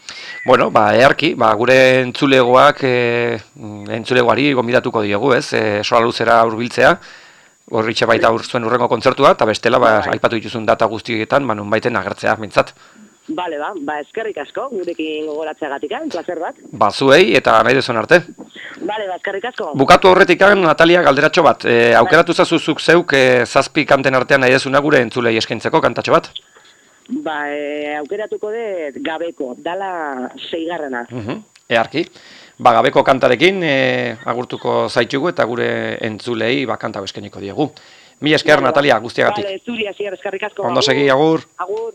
Bueno, ba, earki, ba, gure entzulegoak, e, entzulegoari gonbidatuko diogu, ez? E, sola luzera hurbiltzea, horritxe baita ur, zuen urrengo kontzertua, eta bestela, ba, Bai. aipatu dituzun data guztietan, ba, baiten agertzea, mintzat. Bale, ba, ba, eskerrik asko, gurekin gogoratzeagatik, placer bat. Ba, zuei, eta nahi duzun arte. Bale, ba, eskerrik asko. Bukatu horretikan, Natalia, galderatxo bat. E, aukeratu zazuzuk zeuk, e, zazpi kanten artean nahi dezuna gure entzulei eskaintzeko kantatxo bat? Ba, e, aukeratuko dut gabeko, dala seigarrena. Mhm, Earki. Ba, gabeko kantarekin e, agurtuko zaitugu eta gure entzulei ba, kanta hau eskainiko diegu. Mi esker. Natalia, guztiagatik. Bale, zuri hasier eskerrik asko. Ondo segi, agur. Agur.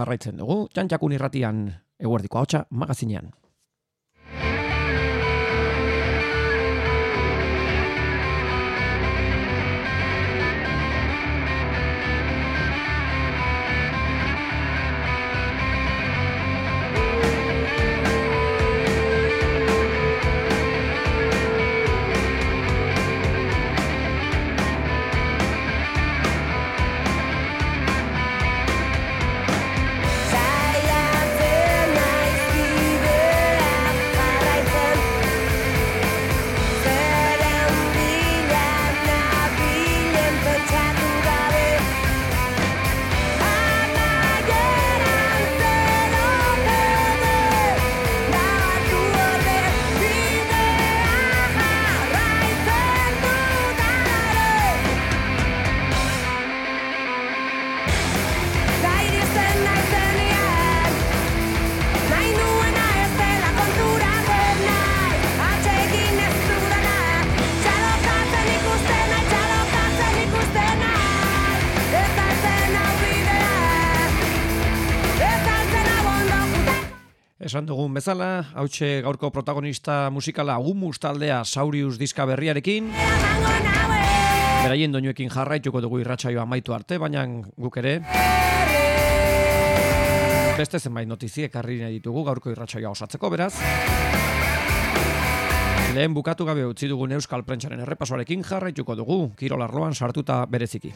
jarraitzen dugu, txantxakun irratian eguerdiko hau magazinean. Dugun bezala, hautxe gaurko protagonista musikala Humus taldea Saurius diska berriarekin. Beraien doinuekin jarraituko dugu irratsaioa amaitu arte, baina guk ere. Beste zenbait notiziek harri nahi ditugu gaurko irratsaioa osatzeko, beraz. Lehen bukatu gabe utzi dugun Euskal Prentsaren errepasoarekin jarraituko dugu, kirolarloan sartuta bereziki.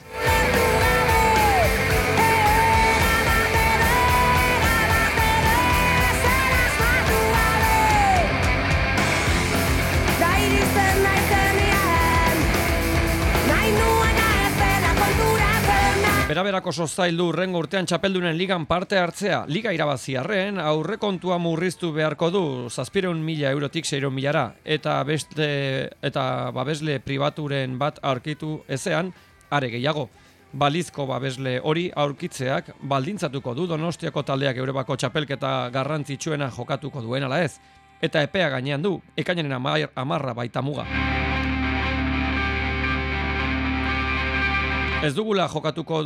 Beraberako sozailu rengo urtean txapeldunen ligan parte hartzea, liga irabaziarren aurrekontua murriztu beharko du zazpireun mila eurotik zeiron milara eta beste eta babesle pribaturen bat aurkitu ezean, are gehiago. Balizko babesle hori aurkitzeak baldintzatuko du donostiako taldeak eurebako txapelketa garrantzitsuena jokatuko duen ala ez. Eta epea gainean du, ekainen amarra baita muga. Ez dugula jokatuko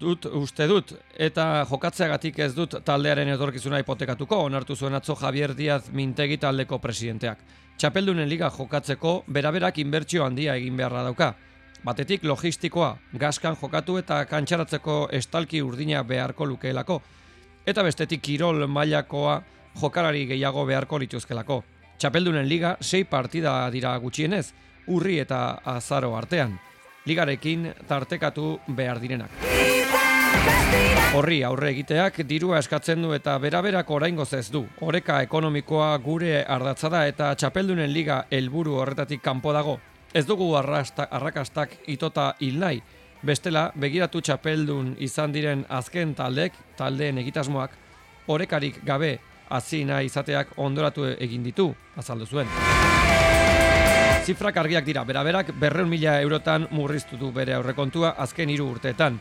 dut uste dut, eta jokatzeagatik ez dut taldearen etorkizuna hipotekatuko, onartu zuen atzo Javier Diaz Mintegi taldeko presidenteak. Txapeldunen liga jokatzeko beraberak inbertsio handia egin beharra dauka. Batetik logistikoa, gaskan jokatu eta kantxaratzeko estalki urdina beharko lukeelako. Eta bestetik kirol mailakoa jokalari gehiago beharko lituzkelako. Txapeldunen liga sei partida dira gutxienez, urri eta azaro artean ligarekin tartekatu behar direnak. Horri aurre egiteak dirua eskatzen du eta beraberak oraingoz ez du. Oreka ekonomikoa gure ardatza da eta txapeldunen liga helburu horretatik kanpo dago. Ez dugu arrasta, arrakastak itota hil nahi. Bestela, begiratu txapeldun izan diren azken taldek, taldeen egitasmoak, orekarik gabe azina izateak ondoratu egin ditu, azaldu zuen. Zifrak argiak dira, beraberak berreun mila eurotan murriztu du bere aurrekontua azken hiru urteetan.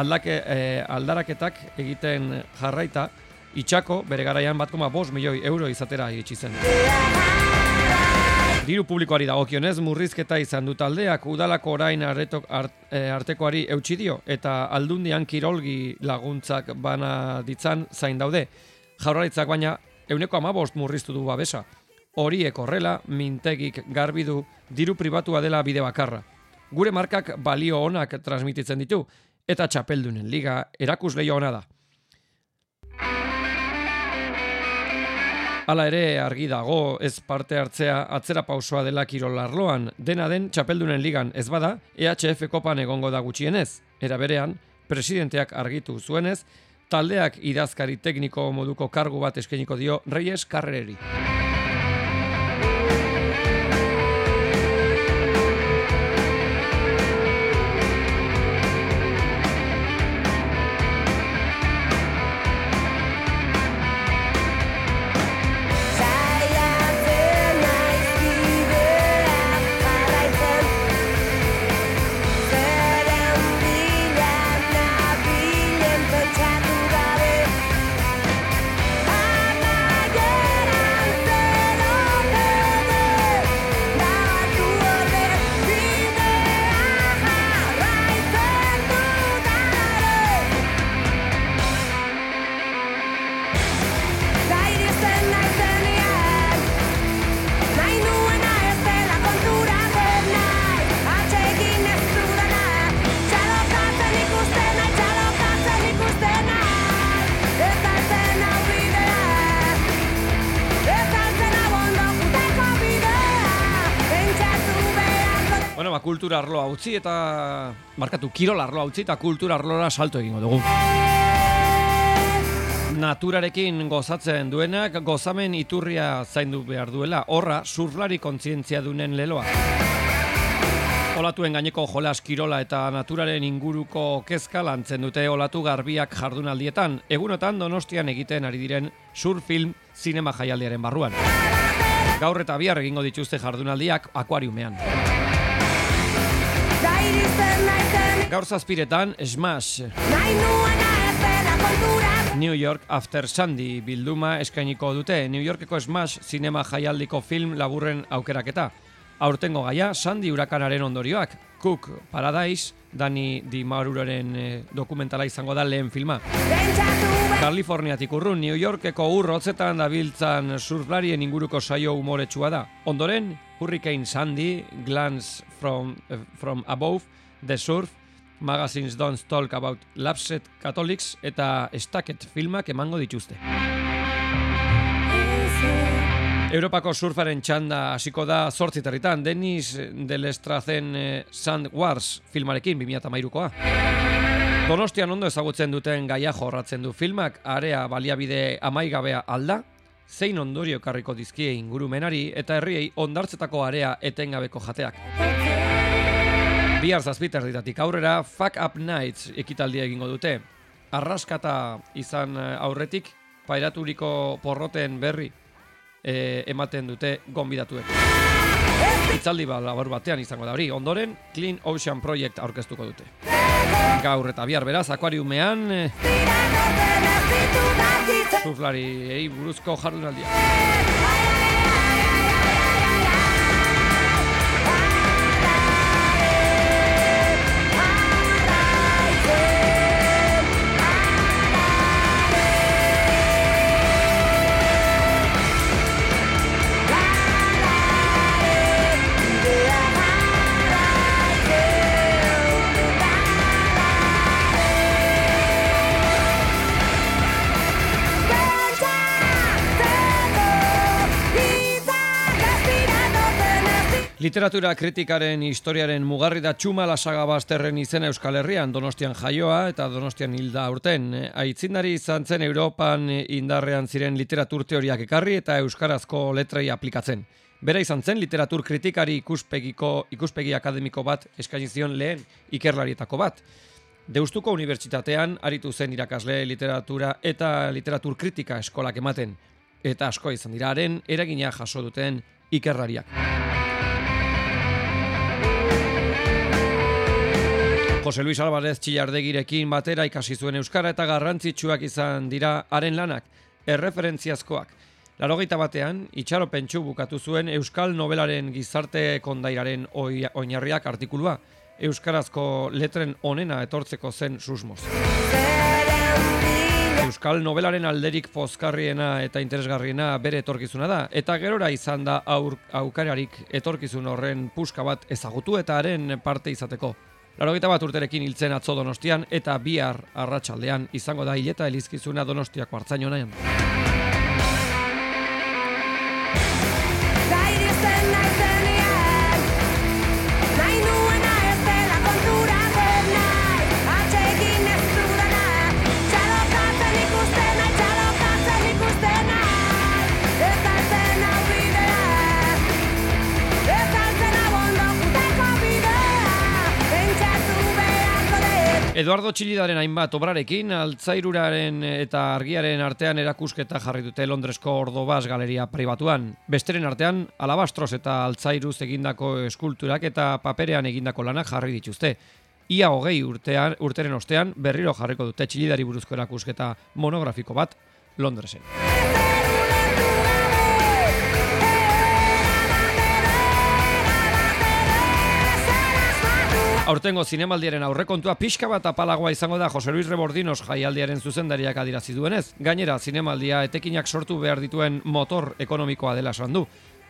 Aldake, e, aldaraketak egiten jarraita, itxako bere garaian bat koma bos milioi euro izatera iritsi zen. Diru publikoari dagokionez murrizketa izan du taldeak udalako orain arretok e, artekoari eutsi dio eta aldundian kirolgi laguntzak bana ditzan zain daude. Jaurlaritzak baina euneko amabost murriztu du babesa horiek horrela mintegik garbi du diru pribatua dela bide bakarra. Gure markak balio onak transmititzen ditu eta txapeldunen liga erakusleio ona da. Hala ere argi dago ez parte hartzea atzera pausoa dela kirol arloan, dena den txapeldunen ligan ez bada EHF kopan egongo da gutxienez. Era berean, presidenteak argitu zuenez, taldeak idazkari tekniko moduko kargu bat eskeniko dio Reyes Carrereri. Utzi eta markatu kirol arloa utzi eta kultura arloa salto egingo dugu. Naturarekin gozatzen duenak gozamen iturria zaindu behar duela, horra surflari kontzientzia dunen leloa. Olatuen gaineko jolas kirola eta naturaren inguruko kezka lantzen dute olatu garbiak jardunaldietan, egunotan donostian egiten ari diren surfilm zinema jaialdiaren barruan. Gaur eta bihar egingo dituzte jardunaldiak akuariumean. Gaur zazpiretan, Smash. New York After Sandy bilduma eskainiko dute. New Yorkeko Smash zinema jaialdiko film laburren aukeraketa. Aurtengo gaia, Sandy urakanaren ondorioak. Cook Paradise, Dani Di Maruroren eh, dokumentala izango da lehen filma. Kaliforniatik urrun, New Yorkeko urrotzetan dabiltzan surflarien inguruko saio umoretsua da. Ondoren, Hurricane Sandy, Glance from, uh, from Above, The Surf, Magazines Don't Talk About Lapset Catholics eta Stacket filmak emango dituzte. Europako surfaren txanda hasiko da zortzi territan, Denis Delestrazen eh, Sand Wars filmarekin 2008koa. Donostian ondo ezagutzen duten gaia jorratzen du filmak, area baliabide amaigabea alda, zein ondorio karriko dizkie ingurumenari eta herriei ondartzetako area etengabeko jateak. Bihar zazpiter ditatik aurrera, Fuck Up Nights ekitaldia egingo dute. Arraskata izan aurretik, pairaturiko porroten berri e, ematen dute gonbidatuek. Itzaldi ba, labor batean izango da hori. Ondoren, Clean Ocean Project aurkeztuko dute. Gaur eta bihar beraz, akuariumean... E, Zuflari, ei, buruzko jardunaldia. Literatura kritikaren historiaren mugarri da txuma lasaga bazterren izena Euskal Herrian, Donostian jaioa eta Donostian hilda urten. Aitzindari izan zen Europan indarrean ziren literatur teoriak ekarri eta Euskarazko letrei aplikatzen. Bera izan zen literatur kritikari ikuspegiko ikuspegi akademiko bat eskaini zion lehen ikerlarietako bat. Deustuko unibertsitatean aritu zen irakasle literatura eta literatur kritika eskolak ematen eta asko izan diraren eragina jaso duten ikerlariak. Jose Luis Alvarez txillardegirekin batera ikasi zuen Euskara eta garrantzitsuak izan dira haren lanak, erreferentziazkoak. Larogeita batean, itxaro pentsu bukatu zuen Euskal Nobelaren gizarte kondairaren oinarriak artikulua, Euskarazko letren onena etortzeko zen susmoz. Euskal Nobelaren alderik pozkarriena eta interesgarriena bere etorkizuna da, eta gerora izan da aur, aukararik etorkizun horren puska bat ezagutu eta haren parte izateko. Larogeita bat urterekin hiltzen atzo donostian eta bihar arratsaldean izango da hileta elizkizuna donostiako hartzaino Eduardo Txilidaren hainbat obrarekin, altzairuraren eta argiaren artean erakusketa jarri dute Londresko Ordobas galeria pribatuan. Besteren artean, alabastros eta altzairuz egindako eskulturak eta paperean egindako lanak jarri dituzte. Ia hogei urtean, urteren ostean berriro jarriko dute Txilidari buruzko erakusketa monografiko bat Londresen. Aurtengo zinemaldiaren aurrekontua pixka bat apalagoa izango da Jose Luis Rebordinos jaialdiaren zuzendariak adirazi duenez. Gainera, zinemaldia etekinak sortu behar dituen motor ekonomikoa dela esan du.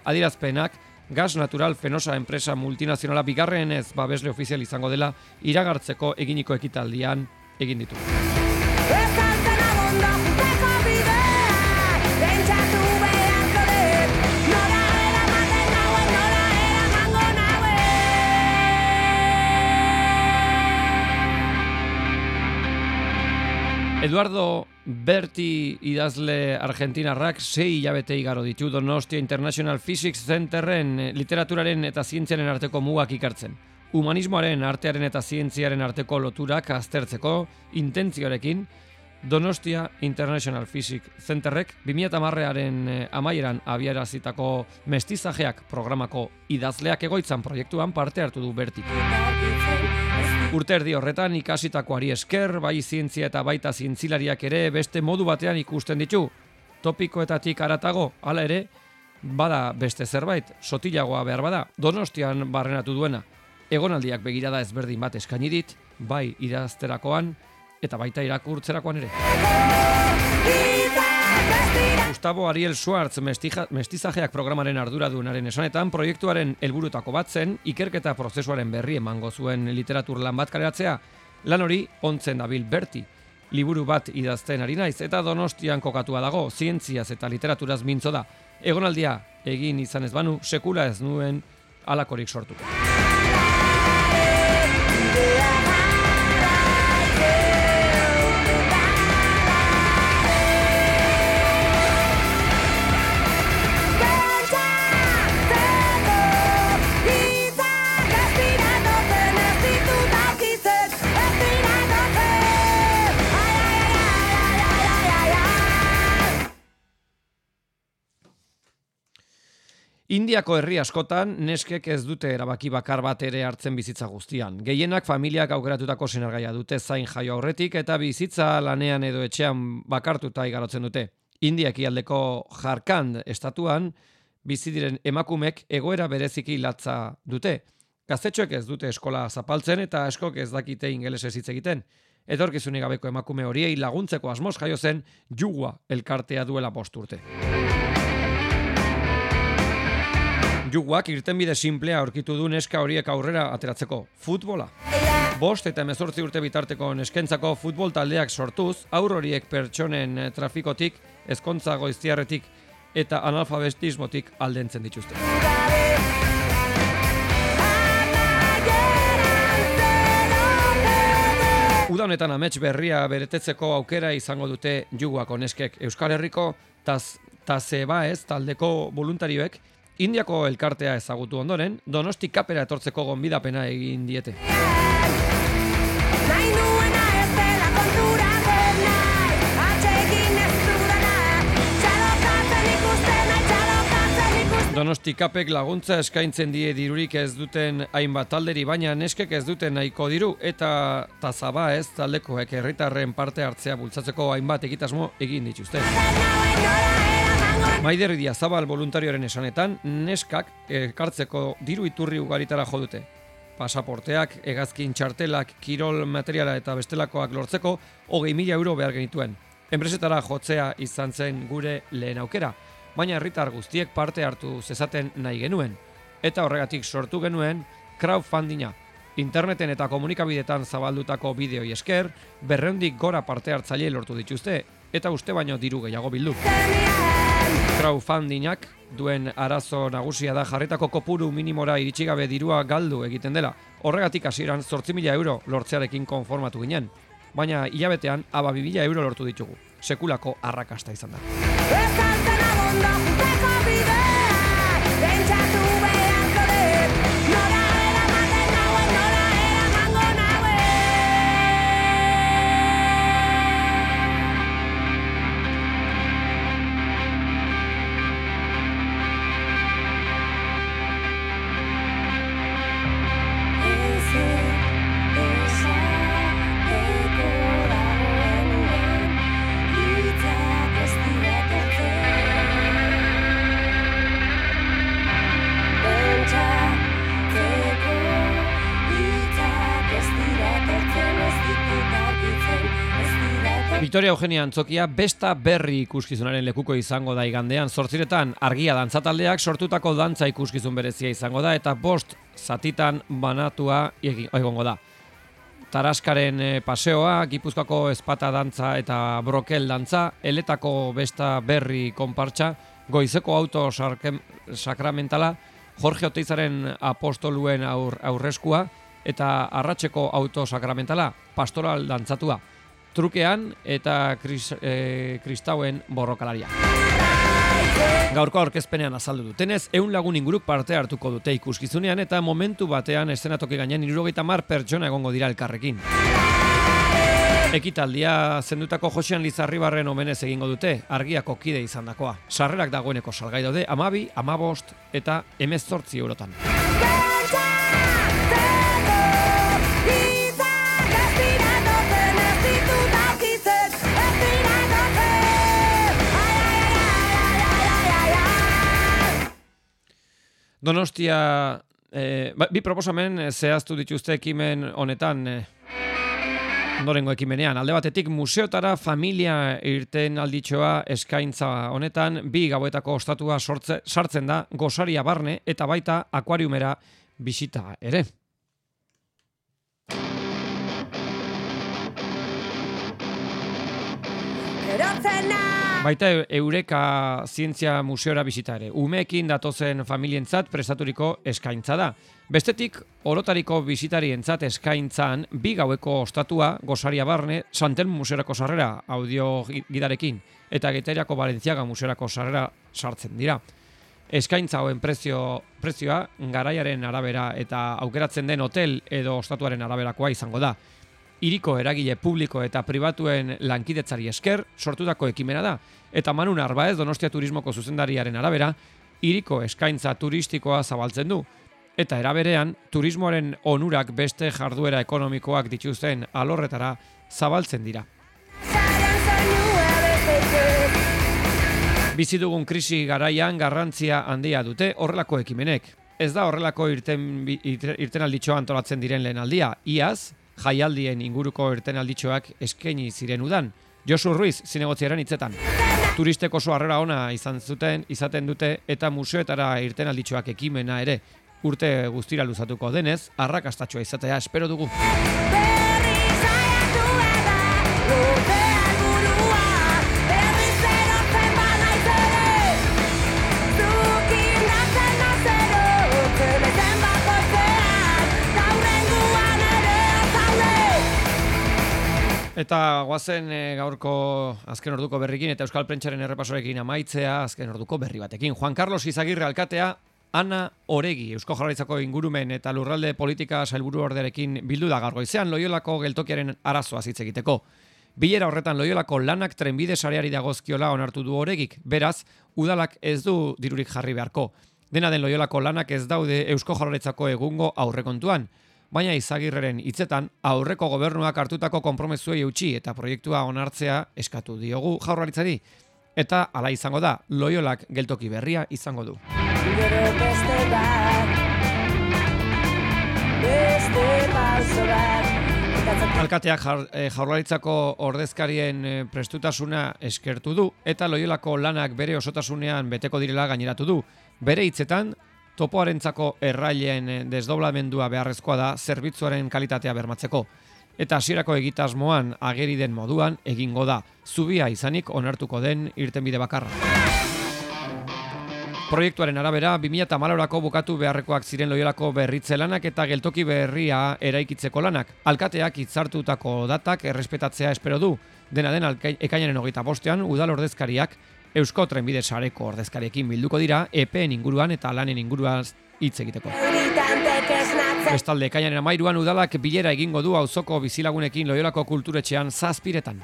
Adirazpenak, Gas Natural Fenosa enpresa multinazionala bigarren ez babesle ofizial izango dela iragartzeko eginiko ekitaldian egin ditu. Eduardo Berti idazle argentinarrak sei hilabete igaro ditu Donostia International Physics Centerren literaturaren eta zientziaren arteko mugak ikartzen. Humanismoaren, artearen eta zientziaren arteko loturak aztertzeko intentzioarekin Donostia International Physics Centerrek 2010aren eh, amaieran abiarazitako mestizajeak programako idazleak egoitzan proiektuan parte hartu du Bertik. Urte erdi horretan ikasitakoari esker, bai zientzia eta baita zientzilariak ere beste modu batean ikusten ditu. Topikoetatik aratago, hala ere, bada beste zerbait, sotilagoa behar bada, donostian barrenatu duena. Egonaldiak begirada ezberdin bat eskaini dit, bai idazterakoan eta baita irakurtzerakoan ere. Gustavo Ariel Schwartz mestizajeak programaren ardura duenaren esanetan, proiektuaren helburutako bat zen, ikerketa prozesuaren berri emango zuen literatur lan bat kaleratzea, lan hori ontzen dabil berti. Liburu bat idazten ari naiz eta donostian kokatua dago, zientziaz eta literaturaz mintzo da. Egonaldia, egin izan ez banu, sekula ez nuen alakorik sortuko. Indiako herri askotan neskek ez dute erabaki bakar bat ere hartzen bizitza guztian. Gehienak familiak aukeratutako sinergaia dute zain jaio aurretik eta bizitza lanean edo etxean bakartuta igarotzen dute. Indiak ialdeko jarkand estatuan bizi diren emakumek egoera bereziki latza dute. Gaztetxoek ez dute eskola zapaltzen eta askok ez dakite ingeles hitz egiten. Etorkizunik gabeko emakume horiei laguntzeko asmoz jaio zen jugua elkartea duela posturte juguak irtenbide simplea aurkitu du neska horiek aurrera ateratzeko, futbola. Bost eta emezortzi urte bitarteko neskentzako futbol taldeak sortuz, aur horiek pertsonen eh, trafikotik, ezkontza goiztiarretik eta analfabetismotik aldentzen dituzte. Uda honetan amets berria beretetzeko aukera izango dute juguako neskek Euskal Herriko taz, tazeba ez taldeko voluntarioek Indiako elkartea ezagutu ondoren, donosti kapera etortzeko gonbidapena egin diete. Donosti kapek laguntza eskaintzen die dirurik ez duten hainbat talderi, baina neskek ez duten nahiko diru eta tazaba ez taldekoek herritarren parte hartzea bultzatzeko hainbat egitasmo egin dituzte. Maider Zabal voluntarioaren esanetan, neskak ekartzeko diru iturri ugaritara jo dute. Pasaporteak, egazkin txartelak, kirol materiala eta bestelakoak lortzeko, hogei mila euro behar genituen. Enpresetara jotzea izan zen gure lehen aukera baina herritar guztiek parte hartu zezaten nahi genuen. Eta horregatik sortu genuen crowdfundinga. Interneten eta komunikabidetan zabaldutako bideoi esker, berreundik gora parte hartzaile lortu dituzte, eta uste baino diru gehiago bildu. Crowdfundingak duen arazo nagusia da jarretako kopuru minimora iritsigabe dirua galdu egiten dela. Horregatik hasieran 8.000 euro lortzearekin konformatu ginen. Baina hilabetean aba 2.000 euro lortu ditugu. Sekulako arrakasta izan da. Victoria Eugenia Antzokia besta berri ikuskizunaren lekuko izango da igandean. Zortziretan argia dantzataldeak sortutako dantza ikuskizun berezia izango da eta bost zatitan banatua egongo da. Taraskaren eh, paseoa, Gipuzkoako espata dantza eta brokel dantza, eletako besta berri konpartsa, goizeko auto sakramentala, Jorge Oteizaren apostoluen aur, aurreskua eta arratseko auto sakramentala, pastoral dantzatua trukean eta kris, e, kristauen borrokalaria. Gaurko aurkezpenean azaldu dutenez, eun lagun inguruk parte hartuko dute ikuskizunean eta momentu batean estenatoki gainean irurogeita mar pertsona egongo dira elkarrekin. Ekitaldia zendutako Josean Lizarribarren omenez egingo dute, argiako kide izan dakoa. Sarrerak dagoeneko salgai daude, amabi, amabost eta emezortzi eurotan. Donostia, e, bi proposamen eh, zehaztu dituzte ekimen honetan, e, norengo ekimenean. Alde batetik museotara familia irten alditxoa eskaintza honetan, bi gauetako ostatua sortze, sartzen da gosaria barne eta baita akuariumera bisita ere. Baita Eureka Zientzia Museora bizitare. Umeekin datozen familientzat prestaturiko eskaintza da. Bestetik, orotariko bizitarientzat eskaintzan bi gaueko ostatua gozaria barne Santel Museorako sarrera audio gidarekin eta Getariako Balentziaga Museorako sarrera sartzen dira. Eskaintza hoen prezio, prezioa garaiaren arabera eta aukeratzen den hotel edo ostatuaren araberakoa izango da iriko eragile publiko eta pribatuen lankidetzari esker sortutako ekimena da. Eta manun arba ez Donostia Turismoko zuzendariaren arabera, iriko eskaintza turistikoa zabaltzen du. Eta eraberean, turismoaren onurak beste jarduera ekonomikoak dituzten alorretara zabaltzen dira. Bizi dugun krisi garaian garrantzia handia dute horrelako ekimenek. Ez da horrelako irten, irten alditxoa antolatzen diren lehen aldia. Iaz, jaialdien inguruko erten alditxoak eskaini ziren udan. Josu Ruiz, zinegotziaren hitzetan. Turistek oso harrera ona izan zuten, izaten dute, eta museoetara irten alditxoak ekimena ere urte guztira luzatuko denez, arrakastatxoa izatea espero dugu. Eta guazen e, gaurko azken orduko berrikin eta Euskal Prentsaren errepasorekin amaitzea azken orduko berri batekin. Juan Carlos Izagirre alkatea, Ana Oregi, Eusko Jarraitzako ingurumen eta lurralde politika sailburu orderekin bildu da gargoizean loiolako geltokiaren arazoa hitz egiteko. Bilera horretan loiolako lanak trenbide sareari dagozkiola onartu du Oregik, beraz, udalak ez du dirurik jarri beharko. Dena den loiolako lanak ez daude Eusko Jarraitzako egungo aurrekontuan baina izagirreren hitzetan aurreko gobernuak hartutako konpromezuei utzi eta proiektua onartzea eskatu diogu jaurlaritzari. Eta hala izango da loiolak geltoki berria izango du. Alkateak eh, jaurlaritzako ordezkarien eh, prestutasuna eskertu du eta loiolako lanak bere osotasunean beteko direla gaineratu du. Bere hitzetan, topoarentzako erraileen eh, desdoblamendua beharrezkoa da zerbitzuaren kalitatea bermatzeko. Eta hasierako egitasmoan ageri den moduan egingo da, zubia izanik onartuko den irtenbide bakarra. Proiektuaren arabera, 2000 malorako bukatu beharrekoak ziren loiolako berritze lanak eta geltoki berria eraikitzeko lanak. Alkateak itzartutako datak errespetatzea espero du. Dena den ekainaren hogeita bostean, udal ordezkariak Eusko Trenbide Sareko ordezkariekin bilduko dira EPen inguruan eta lanen inguruan hitz egiteko. Bestalde, kainaren amairuan udalak bilera egingo du auzoko bizilagunekin loiolako kulturetxean zazpiretan.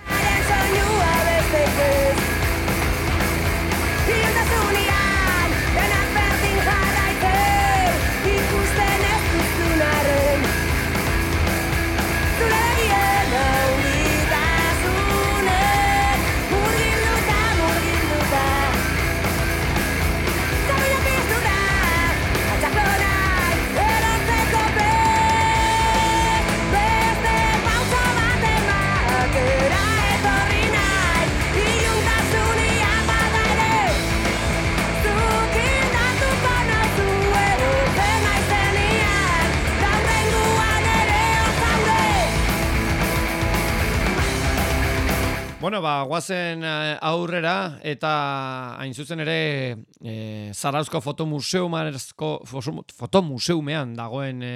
Bueno, ba, guazen eh, aurrera eta hain zuzen ere e, Zarauzko fotomuseumarezko fotomuseumean dagoen e,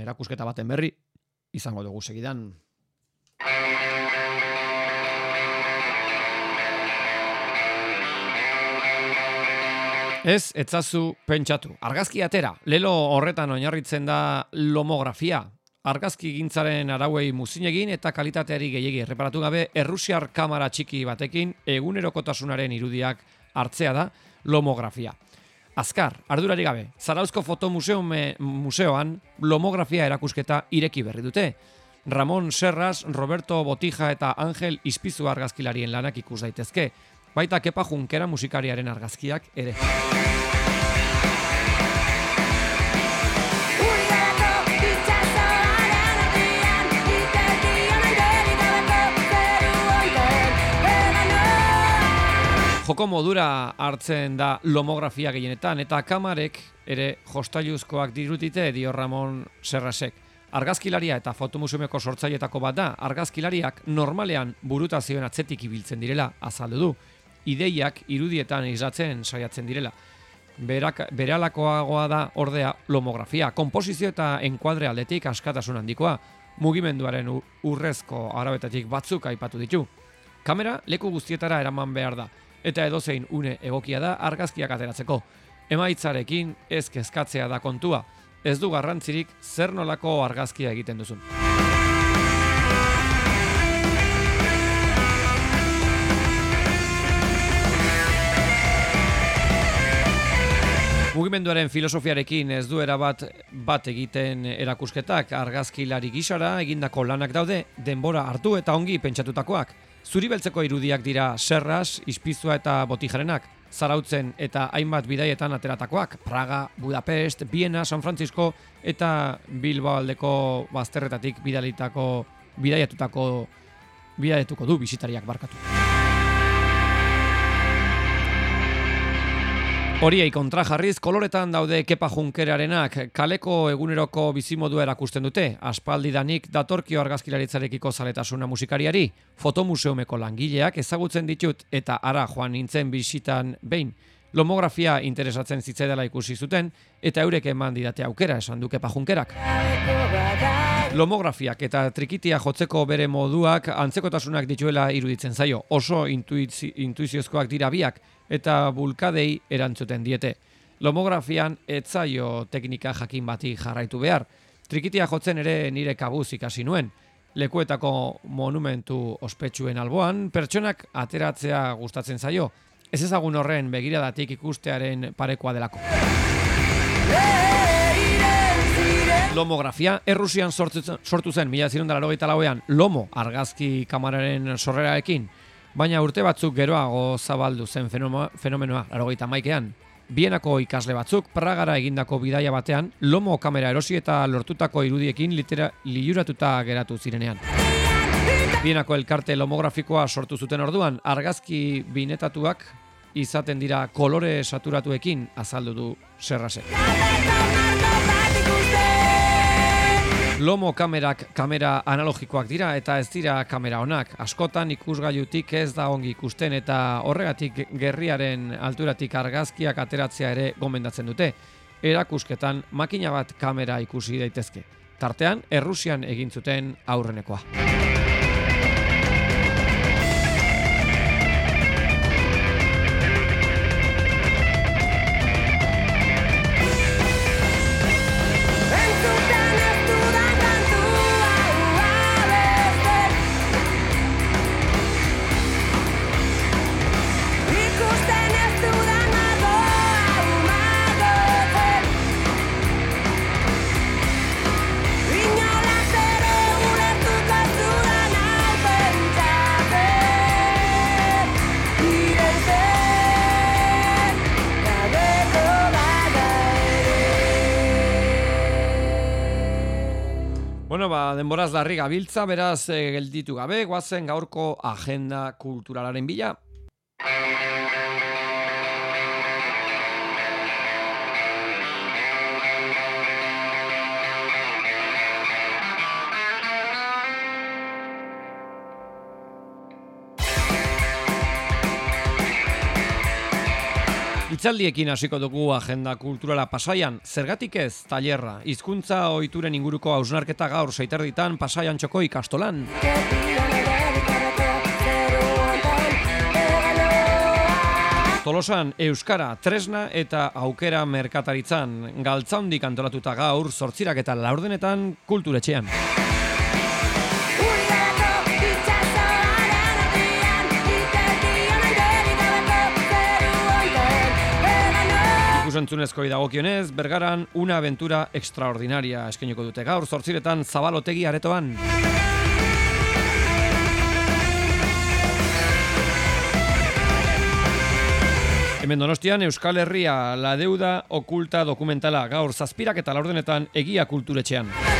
erakusketa baten berri izango dugu segidan. Ez, etzazu pentsatu. Argazki atera, lelo horretan oinarritzen da lomografia, argazki gintzaren arauei muzin egin eta kalitateari gehiegi erreparatu gabe errusiar kamera txiki batekin egunerokotasunaren irudiak hartzea da lomografia. Azkar, ardurari gabe, Zarauzko Foto Museoan lomografia erakusketa ireki berri dute. Ramon Serras, Roberto Botija eta Angel Ispizu argazkilarien lanak ikus daitezke. Baita kepa junkera musikariaren argazkiak ere. Joko modura hartzen da lomografia gehienetan eta kamarek ere jostailuzkoak dirutite dio Ramon Serrasek. Argazkilaria eta fotomuseumeko sortzailetako bat da, argazkilariak normalean burutazioen atzetik ibiltzen direla azaldu du. Ideiak irudietan izatzen saiatzen direla. Berak, beralakoagoa da ordea lomografia, komposizio eta enkuadre aldetik askatasun handikoa, mugimenduaren urrezko arabetatik batzuk aipatu ditu. Kamera leku guztietara eraman behar da, eta edozein une egokia da argazkiak ateratzeko. Emaitzarekin ez kezkatzea da kontua, ez du garrantzirik zer nolako argazkia egiten duzun. Mugimenduaren filosofiarekin ez du erabat bat egiten erakusketak argazkilari gisara egindako lanak daude denbora hartu eta ongi pentsatutakoak. Zuri beltzeko irudiak dira serras, ispizua eta botijarenak, zarautzen eta hainbat bidaietan ateratakoak, Praga, Budapest, Viena, San Francisco eta Bilbao aldeko bazterretatik bidalitako, bidaiatutako, bidaietuko du bisitariak barkatu. Horiei kontra jarriz, koloretan daude kepa junkerarenak, kaleko eguneroko bizimodua erakusten dute, aspaldi danik datorkio argazkilaritzarekiko zaletasuna musikariari, fotomuseumeko langileak ezagutzen ditut eta ara joan nintzen bisitan behin, lomografia interesatzen zitzaidala ikusi zuten, eta eurek eman didate aukera esan du kepa junkerak. Lomografiak eta trikitia jotzeko bere moduak antzekotasunak dituela iruditzen zaio. Oso intuizi, intuiziozkoak dira biak eta bulkadei erantzuten diete. Lomografian etzaio teknika jakin bati jarraitu behar. Trikitia jotzen ere nire kabuz ikasi nuen. Lekuetako monumentu ospetsuen alboan, pertsonak ateratzea gustatzen zaio. Ez ezagun horren begiradatik ikustearen parekoa delako. Lomografia, errusian sortu, sortu zen, mila lauean, lomo argazki kamararen sorreraekin, baina urte batzuk geroago zabaldu zen fenomenoa, larogeita maikean. Bienako ikasle batzuk, Pragara egindako bidaia batean, lomo kamera erosi eta lortutako irudiekin litera liuratuta geratu zirenean. Bienako elkarte lomografikoa sortu zuten orduan, argazki binetatuak izaten dira kolore saturatuekin azaldu du serrasek. Lomo kamerak kamera analogikoak dira eta ez dira kamera honak. Askotan ikusgailutik ez da ongi ikusten eta horregatik gerriaren alturatik argazkiak ateratzea ere gomendatzen dute. Erakusketan makina bat kamera ikusi daitezke. Tartean, Errusian egin zuten aurrenekoa. Ba, denboraz darri gabiltza, beraz, e, gelditu gabe, guazen gaurko agenda kulturalaren bila. Itzaldiekin hasiko dugu agenda kulturala pasaian, zergatik ez, tailerra, hizkuntza ohituren inguruko hausnarketa gaur seiterditan pasaian txoko ikastolan. Tolosan, Euskara, Tresna eta Aukera Merkataritzan, galtzaundik antolatuta gaur, sortzirak eta laurdenetan kulturetxean. Ikusentzunezko idagokionez, bergaran una aventura extraordinaria eskeniko dute gaur, zortziretan zabalotegi aretoan. Hemen donostian, Euskal Herria, la deuda okulta dokumentala, gaur zazpirak eta laurdenetan egia kulturetxean.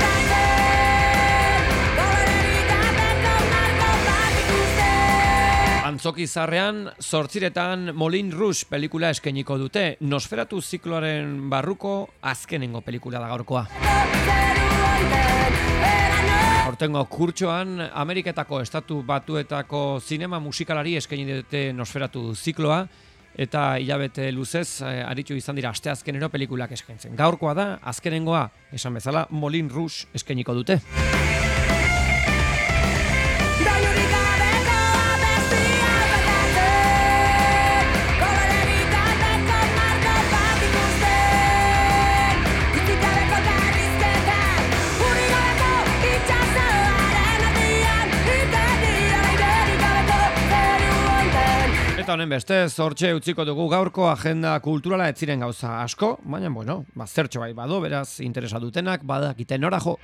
Antzoki zarrean, sortziretan Molin Rouge pelikula eskeniko dute, Nosferatu zikloaren barruko azkenengo pelikula da gaurkoa. Hortengo kurtsoan, Ameriketako estatu batuetako zinema musikalari eskeni dute Nosferatu zikloa, eta hilabete luzez eh, aritu izan dira asteazkenero pelikulak eskentzen. Gaurkoa da, azkenengoa, esan bezala, Molin Rouge eskeniko dute. Eta honen beste, zortxe utziko dugu gaurko agenda kulturala ez ziren gauza asko, baina, bueno, ba, zertxo bai bado, beraz, interesa dutenak, badakiten nora jo.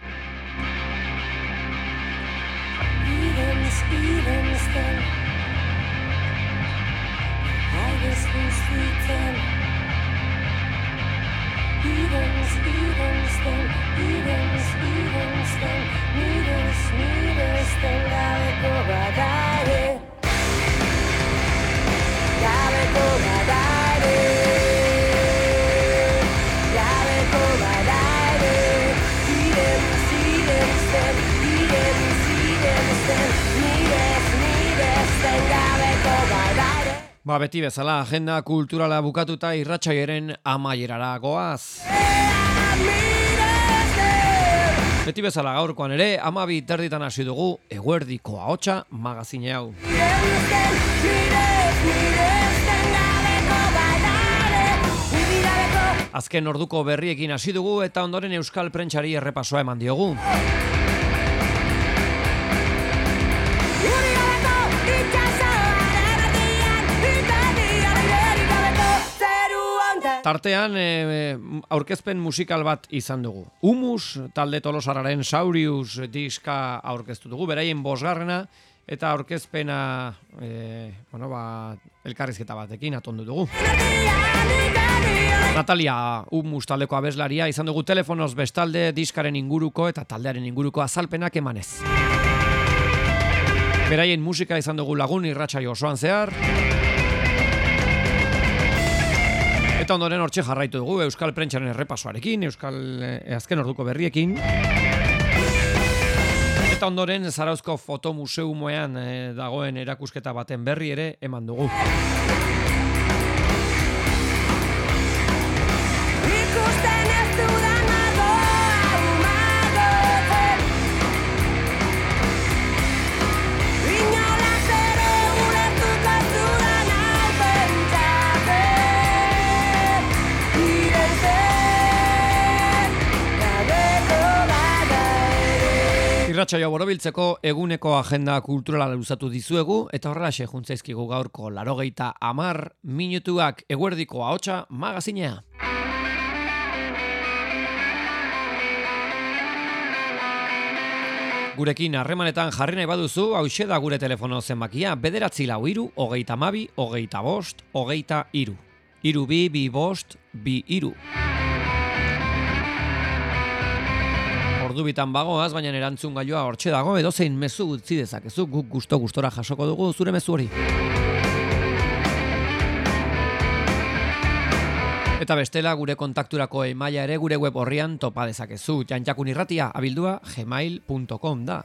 Ba, beti bezala, agenda kulturala bukatuta irratxaieren amaierara goaz. Beti bezala gaurkoan ere, amabi terditan hasi dugu eguerdiko ahotsa magazine hau. Azken orduko berriekin hasi dugu eta ondoren Euskal Prentsari errepasoa eman diogu. Tartean e, aurkezpen musikal bat izan dugu. Humus talde Tolosarraren Saurius diska aurkeztu dugu, beraien bosgarrena eta aurkezpena e, bueno, ba, elkarrizketa batekin atondu dugu. Natalia Humus taldeko abeslaria izan dugu telefonoz bestalde diskaren inguruko eta taldearen inguruko azalpenak emanez. Beraien musika izan dugu lagun irratsaio osoan zehar. Eta ondoren hortxe jarraitu dugu Euskal Prentsaren errepasoarekin, Euskal eh, azken orduko berriekin. Eta ondoren Zarauzko fotomuseumoean eh, dagoen erakusketa baten berri ere eman dugu. Irratxaio borobiltzeko eguneko agenda kulturala luzatu dizuegu eta horrelaxe juntzaizkigu gaurko larogeita amar minutuak eguerdiko ahotsa magazinea. Gurekin harremanetan jarri nahi baduzu, hau da gure telefono zenbakia, bederatzi lau iru, hogeita mabi, hogeita bost, hogeita iru. Iru bi, bi bost, bi iru. Ordu bagoaz, baina erantzun gaioa hortxe dago, edo zein mezu utzi dezakezu, guk gusto gustora jasoko dugu zure mezu hori. Eta bestela gure kontakturako emaila ere gure web horrian topa dezakezu. Jantxakun irratia abildua gmail.com da.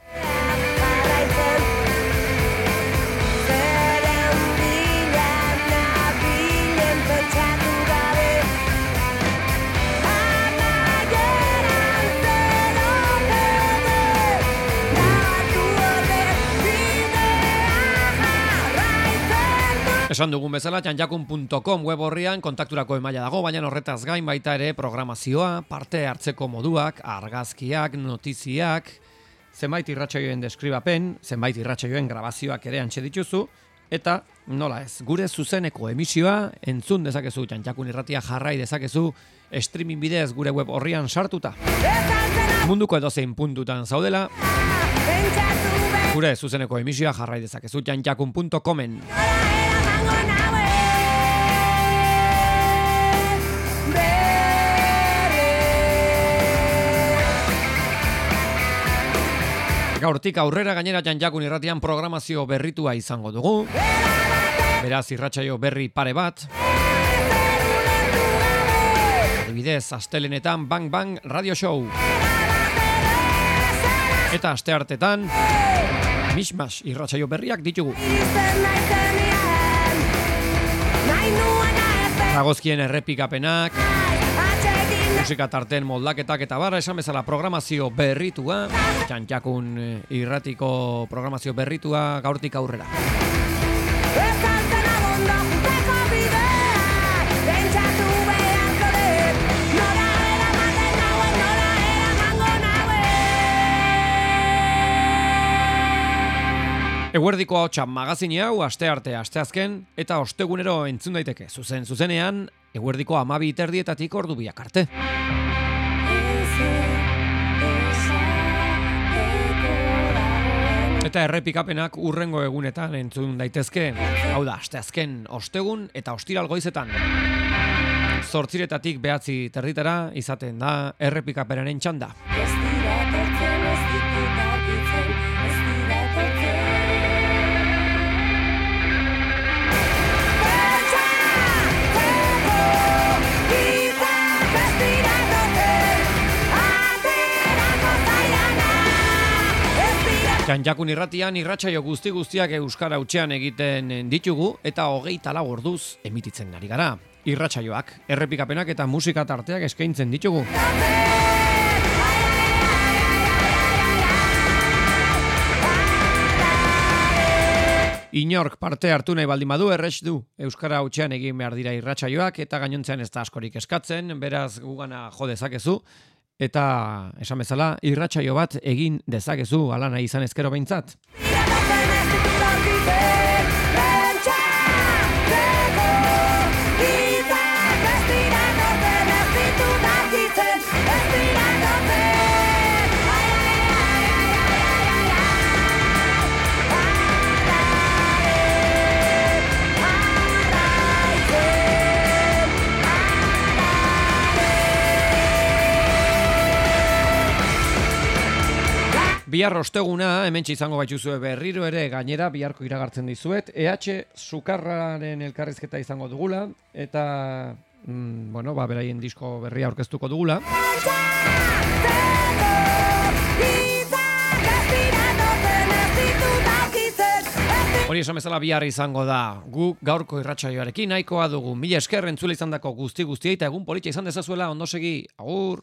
Esan dugun bezala, txantxakun.com web horrian kontakturako emaila dago, baina horretaz gain baita ere programazioa, parte hartzeko moduak, argazkiak, notiziak, zenbait irratsaioen deskribapen, zenbait irratsaioen grabazioak ere antxe dituzu, eta nola ez, gure zuzeneko emisioa, entzun dezakezu, txantxakun irratia jarrai dezakezu, streaming bidez gure web horrian sartuta. Munduko edozein puntutan zaudela, gure zuzeneko emisioa jarrai dezakezu, txantxakun.comen. Gaurtik aurrera gainera janjakun irratian programazio berritua izango dugu. Beraz irratsaio berri pare bat. Adibidez, astelenetan Bang Bang Radio Show. Eta aste hartetan, Mishmash irratsaio berriak ditugu. Zagozkien errepikapenak, musika tarten moldaketak eta barra esan bezala programazio berritua, txantxakun eh, irratiko programazio berritua gaurtik aurrera. Eguerdiko hau magazine hau, aste arte, aste azken, eta ostegunero entzun daiteke, zuzen, zuzenean, eguerdiko amabi iterdietatik ordu biak arte. Eta errepikapenak urrengo egunetan entzun daitezke, hau da, aste azken, ostegun eta ostiral goizetan. Zortziretatik behatzi terditara izaten da errepikapenaren txanda. Janjakun irratian irratsaio guzti guztiak euskara utxean egiten eh, ditugu eta hogeita lau orduz emititzen ari gara. Irratsaioak, errepikapenak eta musika tarteak eskaintzen ditugu. Inork parte hartu nahi baldin badu errex du. Euskara hutsean egin behar dira irratsaioak eta gainontzean ez da askorik eskatzen, beraz gugana jo dezakezu Eta esan bezala irratsaio bat egin dezakezu ala nahi izan ezkero behintzat. Bihar osteguna, hemen izango baituzue berriro ere gainera, biharko iragartzen dizuet. EH sukarraren elkarrizketa izango dugula, eta, mm, bueno, ba, beraien disko berria aurkeztuko dugula. Hori esan bezala bihar izango da, gu gaurko irratsaioarekin nahikoa dugu, mila esker entzule izan dako guzti guztiei, eta egun politxe izan dezazuela, ondo segi, agur!